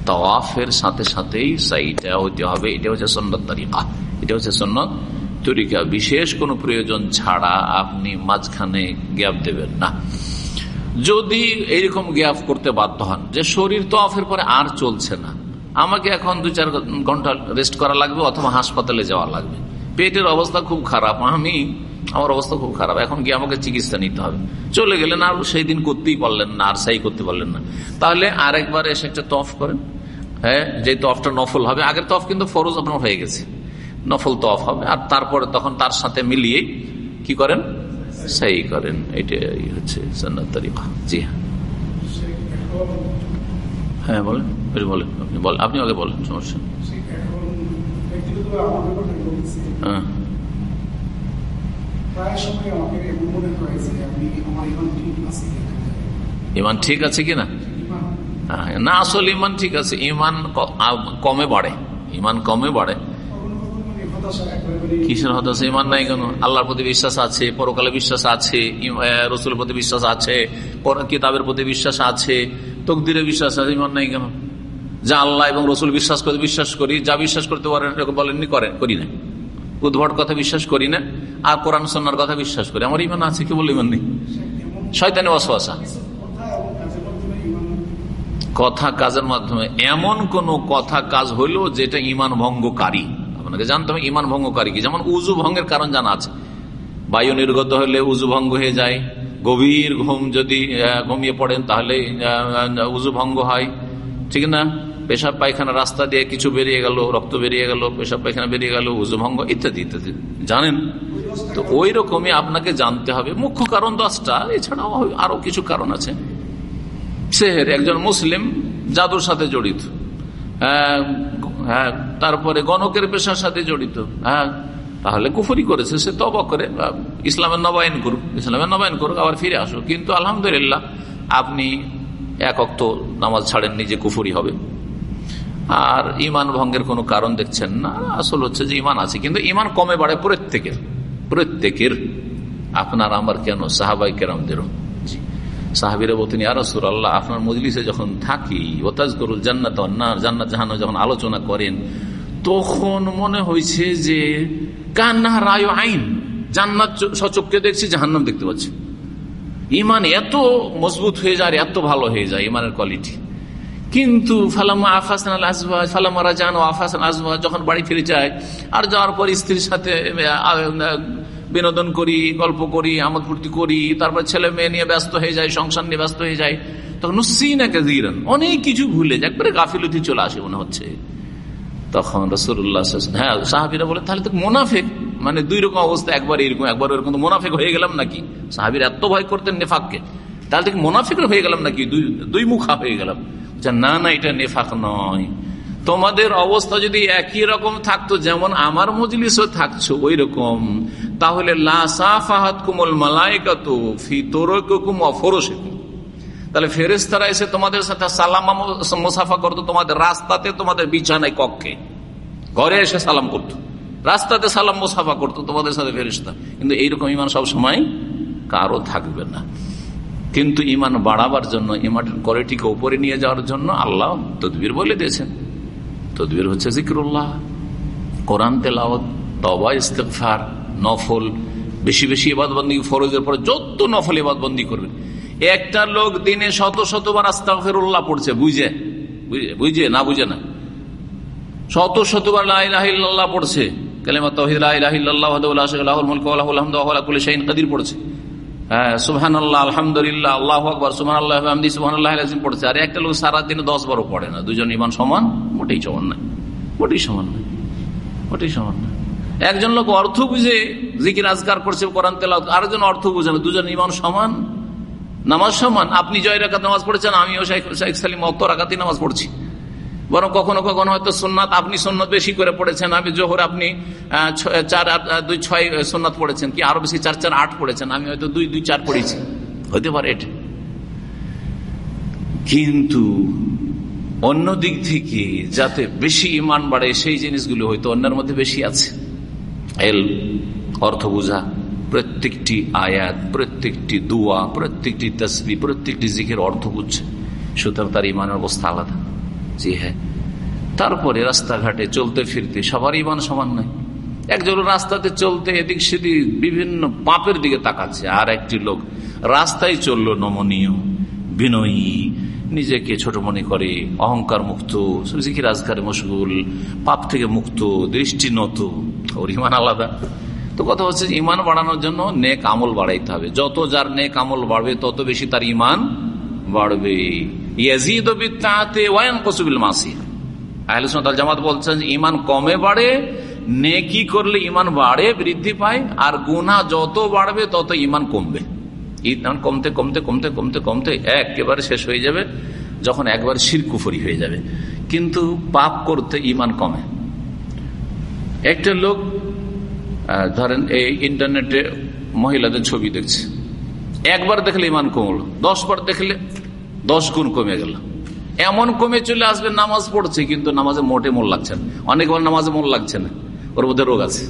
তওয়াফের সাথে সাথেই সাইটা হতে হবে। এটা হচ্ছে সন্ন্যত তরিকা। এটা হচ্ছে সন্ন্যত তরিকা। বিশেষ কোনো প্রয়োজন ছাড়া আপনি মাঝখানে গ্যাপ দেবেন না। যদি এইরকম গ্যাপ করতে বাধ্য হন যে শরীর তফের পরে আর চলছে না, আমাকে এখন দু চার ঘণ্টা রেস্ট করা লাগবে অথবা হাসপাতালে যাওয়া লাগবে। পেটের অবস্থা খুব খারাপ। আমি, আমার অবস্থা খুব খারাপ। এখন গিয়ে আমাকে চিকিৎসা নিতে হবে। চলে গেলেন আর সেই দিন করতেই পারলেন না, আর সাই করতে পারলেন না। তাহলে আরেকবার এসে একটা তফ করেন। হ্যাঁ যে তফটা নফল হবে আগের তফ কিন্তু ফরজ আপনার হয়ে গেছে। নফল তফ হবে আর তারপরে তখন তার সাথে মিলিয়ে কি করেন? সেই করেন। এটাই হচ্ছে সন্ন্যত তরিকা। জি হ্যাঁ। হ্যাঁ বলেন বলেন আপনি বলেন আপনি আগে বলেন সমস্যা হ্যাঁ। ইমান ঠিক আছে কিনা? না আসলে ইমান ঠিক আছে, ইমান কমে বাড়ে, ইমান কমে বাড়ে। কিসের হতাশা? ইমান নাই কেন? আল্লাহর প্রতি বিশ্বাস আছে, পরকালে বিশ্বাস আছে রসুলের প্রতি বিশ্বাস আছে কিতাবের প্রতি বিশ্বাস আছে, তকদিরে বিশ্বাস আছে, ইমান নাই কেন? যা আল্লাহ এবং রসুল বিশ্বাস করে, বিশ্বাস করি, যা বিশ্বাস করতে পারেন বলেননি, করেন, করি না উদ্ভট কথা বিশ্বাস করি না, আর কোরআন সন্ন্যার কথা বিশ্বাস করি। আমার ইমান আছে কি বলে ইমান নেই। শয়তানি অসবাসা কথা কাজের মাধ্যমে, এমন কোন কথা কাজ হইল যেটা ইমান ভঙ্গকারী। আপনাকে জানতে হবে, ইমান ভঙ্গকারী কি? যেমন উজু ভঙ্গের কারণ জানা আছে। বায়ু নির্গত হলে উজু ভঙ্গ হয়ে যায়। গভীর ঘুম যদি ঘুমিয়ে পড়েন, তাহলে উজু ভঙ্গ হয়। ঠিক না? পেশাব পায়খানা রাস্তা দিয়ে কিছু বেরিয়ে গেল, রক্ত বেরিয়ে গেল, পেশাব পায়খানা বেরিয়ে গেল, উজু ভঙ্গ, ইত্যাদি ইত্যাদি। জানেন? তো ওই রকমই আপনাকে জানতে হবে। মুখ্য কারণ দশটা, এছাড়াও আরও কিছু কারণ আছে। সেহের একজন মুসলিম, জাদুর সাথে জড়িত। হ্যাঁ তারপরে গণকের পেশার সাথে জড়িত। হ্যাঁ তাহলে কুফরি করেছে, সে তব করে ইসলামের নবায়ন করুক, ইসলামের নবায়ন করুক, আবার ফিরে আসুক। কিন্তু আলহামদুলিল্লাহ, আপনি এক অক্ত নামাজ ছাড়েন নিজে কুফরি হবে। আর ইমান ভঙ্গের কোনো কারণ দেখছেন না, আসল হচ্ছে যে ইমান আছে। কিন্তু ইমান কমে বাড়ে প্রত্যেকের প্রত্যেকের। আপনার আমার কেন? সাহাবাই কেরামদেরও। জি সাহাবিরা বলতেন ইয়ারসুর আল্লাহ আপনার মজলিসে যখন থাকি ওতাজ করুল জান্নাত জান্নাত জাহান্ন যখন আলোচনা করেন, তখন মনে হয়েছে যে, কান্না রায় আইন, জান্নাত সচককে দেখছি, জাহান্নাম দেখতে পাচ্ছি। ইমান এত মজবুত হয়ে যায় এত ভালো হয়ে যায় ইমানের কোয়ালিটি। কিন্তু ফালামা আফাসান আল আজবাজ ফালামা রাজান ও আফাসান আজবাজ যখন বাড়ি ফিরে যায়, আর যাওয়ার পর স্ত্রীর সাথে বিনোদন করি, গল্প করি, আমদ ফুর্তি করি, তারপর ছেলে মেয়ে নিয়ে ব্যস্ত হয়ে যায় সংসার নিয়ে ব্যস্ত হয়ে যায় তখন নুসিনা কাজিরান অনেক কিছু ভুলে যায়, একবারে গাফিলতি চলে আসে মনে হচ্ছে। তখন রসুল্লাহ হ্যাঁ সাহাবিরা বলে, তাহলে তো মোনাফেক মানে দুই রকম অবস্থা, একবার এরকম একবার এরকম তো মোনাফেক হয়ে গেলাম নাকি? সাহাবির এত ভয় করতেন নেফাককে, তাহলে থেকে মোনাফেক হয়ে গেলাম নাকি? দুই দুই মুখা হয়ে গেলাম। না না, এটা নেফাক নয়। তোমাদের অবস্থা যদি একই রকম থাকতো, যেমন আমার মজলিস থাকছো ওই রকম তাহলে তাহলে ফেরেস্তারা এসে তোমাদের সাথে সালাম মুসাফা করতো, তোমাদের রাস্তাতে তোমাদের বিছানায় কক্ষে। ঘরে এসে সালাম করতো। রাস্তাতে সালাম মুসাফা করতো তোমাদের সাথে ফেরিস্তা কিন্তু এইরকম ইমান সব সময় কারও থাকবে না। কিন্তু ইমান বাড়াবার জন্য, ইমানের কোয়ালিটিকে উপরে নিয়ে যাওয়ার জন্য আল্লাহ তদবির বলে দিয়েছেন। তদবির হচ্ছে জিক্রুল্লাহ। কোরআন তেলাওত তবা ইস্তেফার নফল, বেশি বেশি এবাদবন্দি ফরজের পরে যত নফল এবাদবন্দি করবেন একটা লোক দিনে শত শতবার আস্তাফেরুল্লাহ পড়ছে, বুঝে? বুঝে? না বুঝে না। শত শতবার লাহ পড়ছে। কালেমা তহিদ কাদির পড়ছে। সুহান আল্লাহ আল্লাহ আল্লাহ পড়ছে। আর একটা লোক সারাদিনে দশ বারো পড়ে না। দুজন সমান সমান সমান সমান একজন লোক অর্থ বুঝে জিকির আজগার করছে, কোরআন তেলা আরেকজন অর্থ বুঝে না। দুজন ইমান সমান, নামাজ সমান। আপনি জয় রাখাত নামাজ পড়েছেন, আমিও শেখ সালিম রাখাতেই নামাজ পড়ছি। বরং কখনো কখনো হয়তো সোননাথ আপনি সোননাথ বেশি করে পড়েছেন, আমি জোহর আপনি চার আট দুই, ছয় সোননাথ পড়েছেন, কি আরও বেশি, চার চার, আট পড়েছেন, আমি হয়তো দুই দুই, চার পড়েছি। হতে পারে এটা। কিন্তু অন্য দিক থেকে যাতে বেশি ইমান বাড়ে, সেই জিনিসগুলো হয়তো অন্যের মধ্যে বেশি আছে। এল, অর্থ বোঝা, প্রত্যেকটি আয়াত, প্রত্যেকটি দুয়া, প্রত্যেকটি তসবি, প্রত্যেকটি জিখের অর্থ বুঝছে। সুতরাং তার ইমানের অবস্থা আলাদা। তারপরে রাস্তাঘাটে চলতে ফিরতে সবারই ইমান সমান নয়। একজন রাস্তাতে চলতে এদিক সেদিক বিভিন্ন পাপের দিকে তাকাচ্ছে। আর একটি লোক রাস্তায় চলল নমনীয়, বিনয়ী, নিজেকে ছোট মনে করে, অহংকার মুক্ত, জিকির রাজগারে মশগুল, পাপ থেকে মুক্ত, দৃষ্টি নত। ওর ইমান আলাদা। তো কথা হচ্ছে ইমান বাড়ানোর জন্য নেক আমল বাড়াইতে হবে। যত যার নেক আমল বাড়বে, তত বেশি তার ইমান বাড়বে। জামাত বলছেন ইমান কমে বাড়ে, নেকি করলে ইমান বাড়ে, বৃদ্ধি পায়, আর গুনা যত বাড়বে তত ইমান কমবে। ইমান কমতে কমতে কমতে কমতে কমতে একেবারে শেষ হয়ে যাবে, যখন একবার শিরকুফরি হয়ে যাবে। কিন্তু পাপ করতে ইমান কমে। একটা লোক ধরেন এই ইন্টারনেটে মহিলাদের ছবি দেখছে। একবার দেখলে ইমান কমল দশ বার দেখলে দশ গুণ কমে গেল। এমন কমে চলে আসবে, নামাজ পড়ছে, কিন্তু নামাজে মোটে মন লাগছে না। অনেকবার নামাজে মন লাগছে না। ওর মধ্যে রোগ আছে।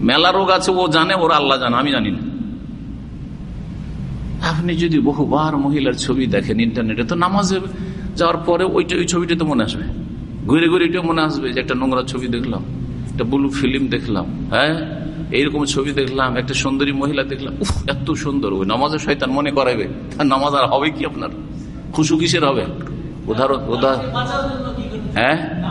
মেলা রোগ আছে, ও জানে, ওরা আল্লাহ জানে, আমি জানি না। আপনি যদি বহুবার মহিলার ছবি দেখেন ইন্টারনেটে, তো নামাজে যাওয়ার পরে ওইটা, ওই ছবিটা তো মনে আসবে। ঘুরে ঘুরে এটা মনে আসবে যে একটা নোংরা ছবি দেখলাম, একটা ব্লু ফিল্ম দেখলাম হ্যাঁ? এইরকম ছবি দেখলাম, একটা সুন্দরী মহিলা দেখলাম, উফ, এত সুন্দর। ওই নামাজের শয়তান মনে করাবে নামাজ আর হবে কি আপনার? খুশু কিসের হবে? হ্যাঁ?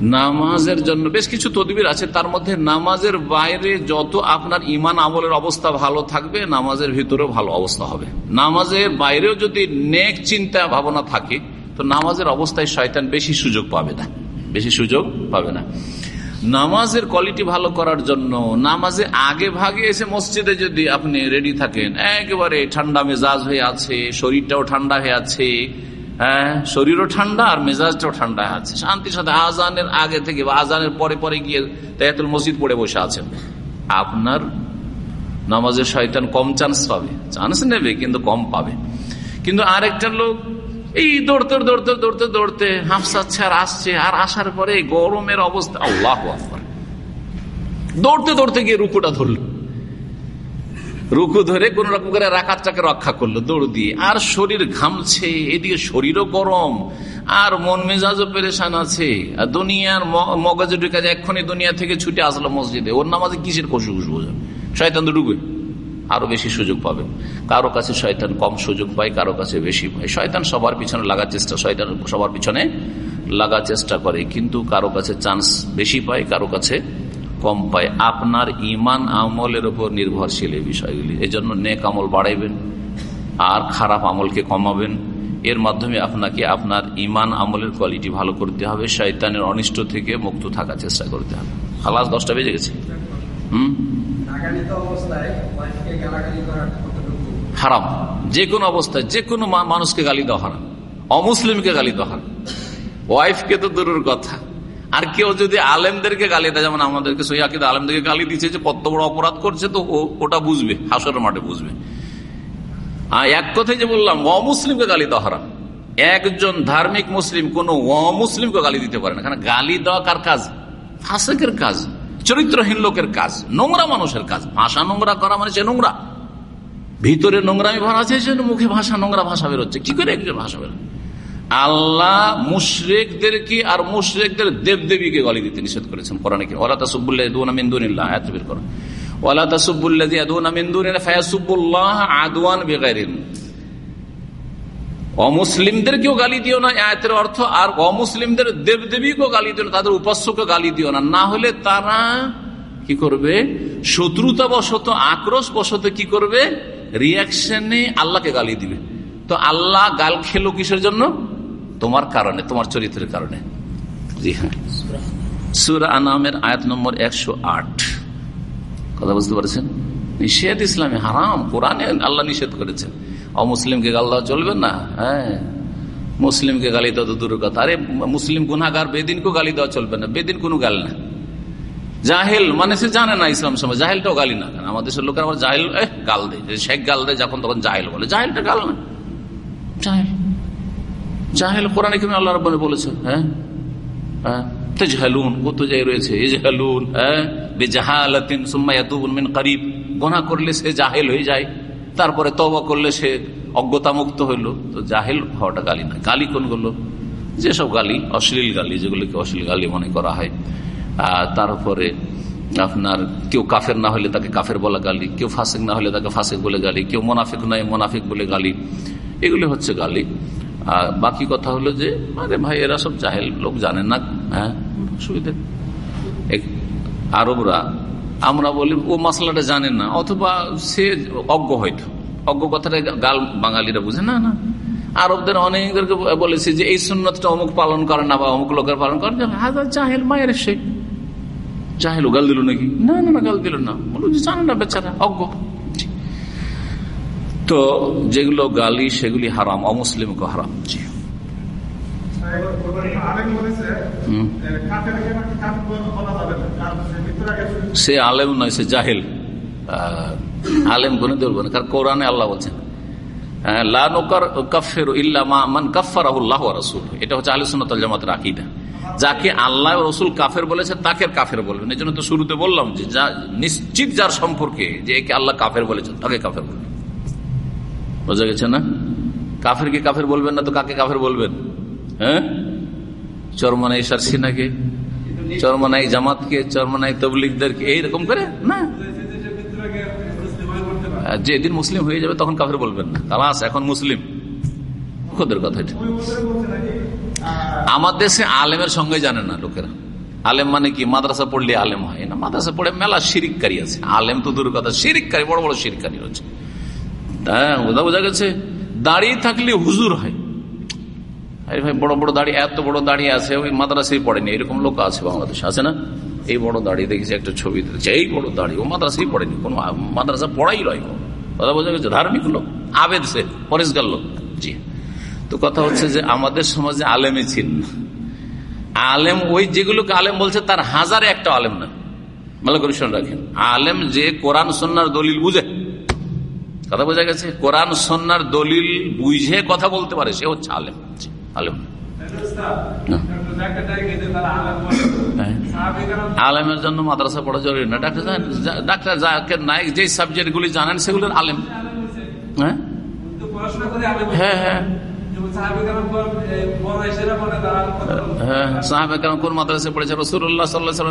নামাজের জন্য বেশ কিছু তদবির আছে। তার মধ্যে নামাজের বাইরে যত আপনার ইমান আমলের অবস্থা ভালো থাকবে, নামাজের ভিতরেও ভালো অবস্থা হবে। নামাজের বাইরেও যদি নেক চিন্তা ভাবনা থাকে, তো নামাজের অবস্থায় শয়তান বেশি সুযোগ পাবে না। বেশি সুযোগ পাবে না। নামাজের কোয়ালিটি ভালো করার জন্য নামাজে আগে ভাগে এসে মসজিদে যদি আপনি রেডি থাকেন, একেবারে ঠান্ডা মেজাজ হয়ে আছে, শরীরটাও ঠান্ডা হয়ে আছে হ্যাঁ শরীরও ঠান্ডা আর মেজাজটাও ঠান্ডা আছে। শান্তির সাথে আজানের আগে থেকে বা আজানের পরে পরে গিয়ে তেহাতুল মসজিদ পড়ে বসে আছেন। আপনার নামাজের শয়তান কম চান্স পাবে। চান্স নেবে, কিন্তু কম পাবে। কিন্তু আরেকটা লোক এই দৌড়তে দৌড়তে দৌড়তে দৌড়তে হাফসাচ্ছে আর আসছে, আর আসার পরে গরমের অবস্থা, আল্লাহ দৌড়তে দৌড়তে গিয়ে রুকুটা ধরলো। রুকু ধরে কোন রকম করে রাখাতটাকে রক্ষা করল, দৌড় দিয়ে। আর শরীর ঘামছে, এদিকে শরীরও গরম, আর মন মেজাজও পেরেশান আছে। আর দুনিয়ার মগজে ঢুকে এক্ষুনি দুনিয়া থেকে ছুটে আসলো মসজিদে। ওর নামাজে কিসের কষু খুশু শয়তান তো ঢুকবে। আরও বেশি সুযোগ পাবে। কারও কাছে শয়তান কম সুযোগ পায়, কারও কাছে বেশি পায়। শয়তান সবার পিছনে লাগার চেষ্টা, শয়তান সবার পিছনে লাগার চেষ্টা করে। কিন্তু কারও কাছে চান্স বেশি পায়, কারও কাছে কম পায়। আপনার ইমান আমলের উপর নির্ভরশীল এই বিষয়গুলি। এই জন্য নেক আমল বাড়াইবেন, আর খারাপ আমলকে কমাবেন। এর মাধ্যমে আপনাকে আপনার ইমান আমলের কোয়ালিটি ভালো করতে হবে। শয়তানের অনিষ্ট থেকে মুক্ত থাকার চেষ্টা করতে হবে। খালাস দশটা বেজে গেছে। হম? হারাম। যে কোনো অবস্থায়, যে কোনো মানুষকে গালি দেওয়া হারাম। অমুসলিমকে গালি দেওয়া হারাম। ওয়াইফকে তো দূরের কথা। আর কেউ যদি আলেমদেরকে গালি দেয়, যেমন আমাদেরকে সহিদ আলেমদেরকে গালি দিচ্ছে যে কত বড় অপরাধ করছে, তো ওটা বুঝবে, হাসরের মাঠে বুঝবে। আর এক কথাই যে বললাম, অমুসলিমকে গালি দেওয়া হারাম। একজন ধার্মিক মুসলিম কোন অমুসলিমকে গালি দিতে পারে না। কারণ গালি দেওয়া কার কাজ? ফাঁসেকের কাজ। চরিত্রহীন লোকের কাজ, নোংরা মানুষের কাজ। ভাষা নোংরা করা মানে সে নোংরা। ভিতরে নোংরামি ভরা আছে মুখে ভাষা, নোংরা ভাষা বেরোচ্ছে। কি করে একজন ভাষা বেরোচ্ছে আল্লাহ মুশরেকদেরকে আর মুশরেকদের দেব দেবীকে গলি দিতে নিষেধ করেছেন কোরআনে কি? ওলা তাসুবুল্লাহ মিন্দুনিল্লাহ এত বের করো। ওলা তাসুবুল্লাহ মিন্দুনিল্লাহ ফায়াসুবুল্লাহ আদওয়ান বেগাইরিন অমুসলিমদেরকেও গালি দিও না, আয়াতের অর্থ, আর অমুসলিমদের দেবদেবীকেও গালি দিও না, তাদের উপাস্যকে গালি দিও না। না হলে তারা কি করবে? শত্রুতা বশত আক্রোশ বশত কি করবে? রিয়াকশনে আল্লাহকে গালি দিবে। তো আল্লাহ গাল খেলো কিসের জন্য? তোমার কারণে, তোমার চরিত্রের কারণে। জি হ্যাঁ। সুরা আনামের আয়াত নম্বর একশো আট। কথা বুঝতে পারছেন? নিষেধ ইসলামে হারাম, কোরআনে আল্লাহ নিষেধ করেছেন। অমুসলিমকে গাল দেওয়া চলবে না? হ্যাঁ। মুসলিমকে গালি দেওয়া তো দূর কথা। আরে, মুসলিম গুনাগার বেদিনকেও গালি দেওয়া চলবে না। বেদিন কোনো গাল না। জাহেল মানে সে জানে না ইসলাম সময় জাহেলটাও গালি না আমাদের দেশের লোকের আবার জাহেল গাল দেয়। শেখ গাল দেয়, যখন তখন জাহেল বলে। জাহেলটা গাল না। জাহেল। জাহেল কোরআনে কেমন আল্লাহ রব্বানি বলেছে? হ্যাঁ? হ্যাঁ? তেজহালুন, কত জায় রয়েছে? হ্যাঁ? করলে সে হয়ে যায়। তারপরে তবা করলে সে অজ্ঞতা মুক্ত হইল। তো জাহেল হওয়াটা গালি না গালি কোন কোনগুলো যেসব গালি, অশ্লীল গালি, যেগুলোকে অশ্লীল গালি মনে করা হয়। তারপরে আপনার কেউ কাফের না হলে তাকে কাফের বলা গালি, কেউ ফাঁসেক না হলে তাকে ফাঁসেক বলে গালি, কেউ মোনাফিক নয়, মোনাফিক বলে গালি। এগুলি হচ্ছে গালি। আর বাকি কথা হলো যে, আরে ভাই, এরা সব জাহেল, লোক জানেন না। হ্যাঁ অসুবিধা। আরবরা আমরা বলি, ও মশলাটা জানেন না, অথবা সে অজ্ঞ হয়তো। অজ্ঞ কথাটা গাল বাঙালিরা বুঝে। না না। আরবদের অনেকদেরকে বলেছে যে, এই সুন্নতটা অমুক পালন করে না বা অমুক লোকের পালন করে। জাহেল মায়ের সে। জাহেল গাল দিল নাকি? না না না, গাল দিল না। বলো যে, জানে না বেচারা, অজ্ঞ। তো যেগুলো গালি, সেগুলি হারাম অমুসলিমকে হারাম। জি। সে আলেম নয়, সে জাহেল। আলেম কোনে ধরবো কারণ কোরআনে আল্লাহ বলছেন এটা হচ্ছে আলিসুন্নতাল জামাতের আকিদা। যাকে আল্লাহ রসুল কাফের বলেছে, তাকে কাফের বলবেন এই জন্য তো শুরুতে বললাম যে যা নিশ্চিত যার সম্পর্কে যে একে আল্লাহ কাফের বলেছেন তাকে কাফের বলবেন বোঝা গেছে না? কাফের কে কাফের বলবেন না তো কাকে কাফের বলবেন? হ্যাঁ? চরমানাই সারসিনাকে, চরমানাই জামাতকে, চরমানাই তবলিকদেরকে এইরকম করে? না? যেদিন মুসলিম হয়ে যাবে তখন কাফের বলবেন না। কালাস এখন মুসলিম। ওদের কথা আমার দেশে আলেমের সঙ্গে জানে না লোকেরা। আলেম মানে কি? মাদ্রাসা পড়লে আলেম হয়। না, মাদ্রাসা পড়ে মেলা শিরিককারী আছে। আলেম তো দূর কথা। শিরিককারী, বড় বড় শিরিককারী রয়েছে। হ্যাঁ বোঝা বোঝা গেছে। দাঁড়িয়ে থাকলে হুজুর হয়। বড় বড় দাড়ি, এত বড় দাঁড়িয়ে আছে, ওই মাদ্রাসায় পড়েনি। এরকম লোক আছে বাংলাদেশ, আছে না? এই বড় দাঁড়িয়ে দেখেছি, একটা ছবি এই বড় দাড়ি, ও মাদ্রাসায় পড়েনি, কোন মাদ্রাসা পড়াই নয় কথা বোঝা গেছে? ধার্মিক লোক, আবেদ সে পরিষ্কার লোক। জি। তো কথা হচ্ছে যে, আমাদের সমাজে আলেমে ছিল আলেম, ওই যেগুলোকে আলেম বলছে, তার হাজারে একটা আলেম না। ভালো করে রাখেন। আলেম যে কোরআন সন্ন্যার দলিল বুঝে। কথা বোঝা গেছে? কোরআন সন্ন্যার দলিল বুঝে কথা বলতে পারে, সে হচ্ছে আলেম। আলেম আলেমের জন্য মাদ্রাসা পড়া জরুরি না ডাক্তার ডাক্তার যাকে নাই যে সাবজেক্ট গুলি জানেন সেগুলোর আলেম হ্যাঁ হ্যাঁ হ্যাঁ কোন মাদ্রাসায় পড়েছে রসুল্লাহ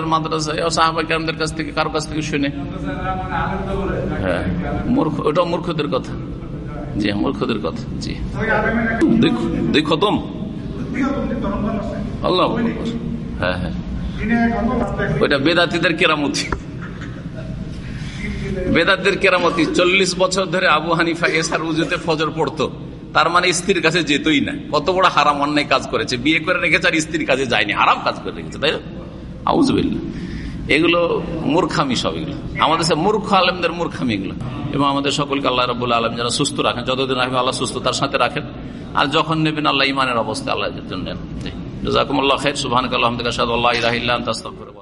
মাদ্রাসায় কাছ থেকে কারও কাছ থেকে শুনে হ্যাঁ মূর্খ ওটা মূর্খদের কথা জি মূর্খদের কথা জি দুই খতম আল্লাহ হ্যাঁ হ্যাঁ। ওইটা বেদাতিদের কেরামতি। বেদাতের কেরামতি। চল্লিশ বছর ধরে আবু হানিফা এসার উজুতে ফজর পড়তো। তার মানে স্ত্রীর কাছে যেতই না। কত বড় হারাম অন্যায় কাজ করেছে। বিয়ে করে রেখেছে আর স্ত্রীর কাছে যায়নি। হারাম কাজ করে রেখেছে, তাই আউজবিল্লা এগুলো মূর্খামি সব এগুলো। আমাদের মূর্খ আলমদের মূর্খামি এগুলো। এবং আমাদের সকলকে আল্লাহ রবুল্লা আলম যারা সুস্থ রাখেন, যতদিন রাখবেন আল্লাহ সুস্থ তার সাথে রাখেন। আর যখন নেবেন আল্লাহ ইমানের অবস্থা আল্লাহ জন্য জাকুমুল্লাহ খের সুবাহ আলহামদুলিল্লাহ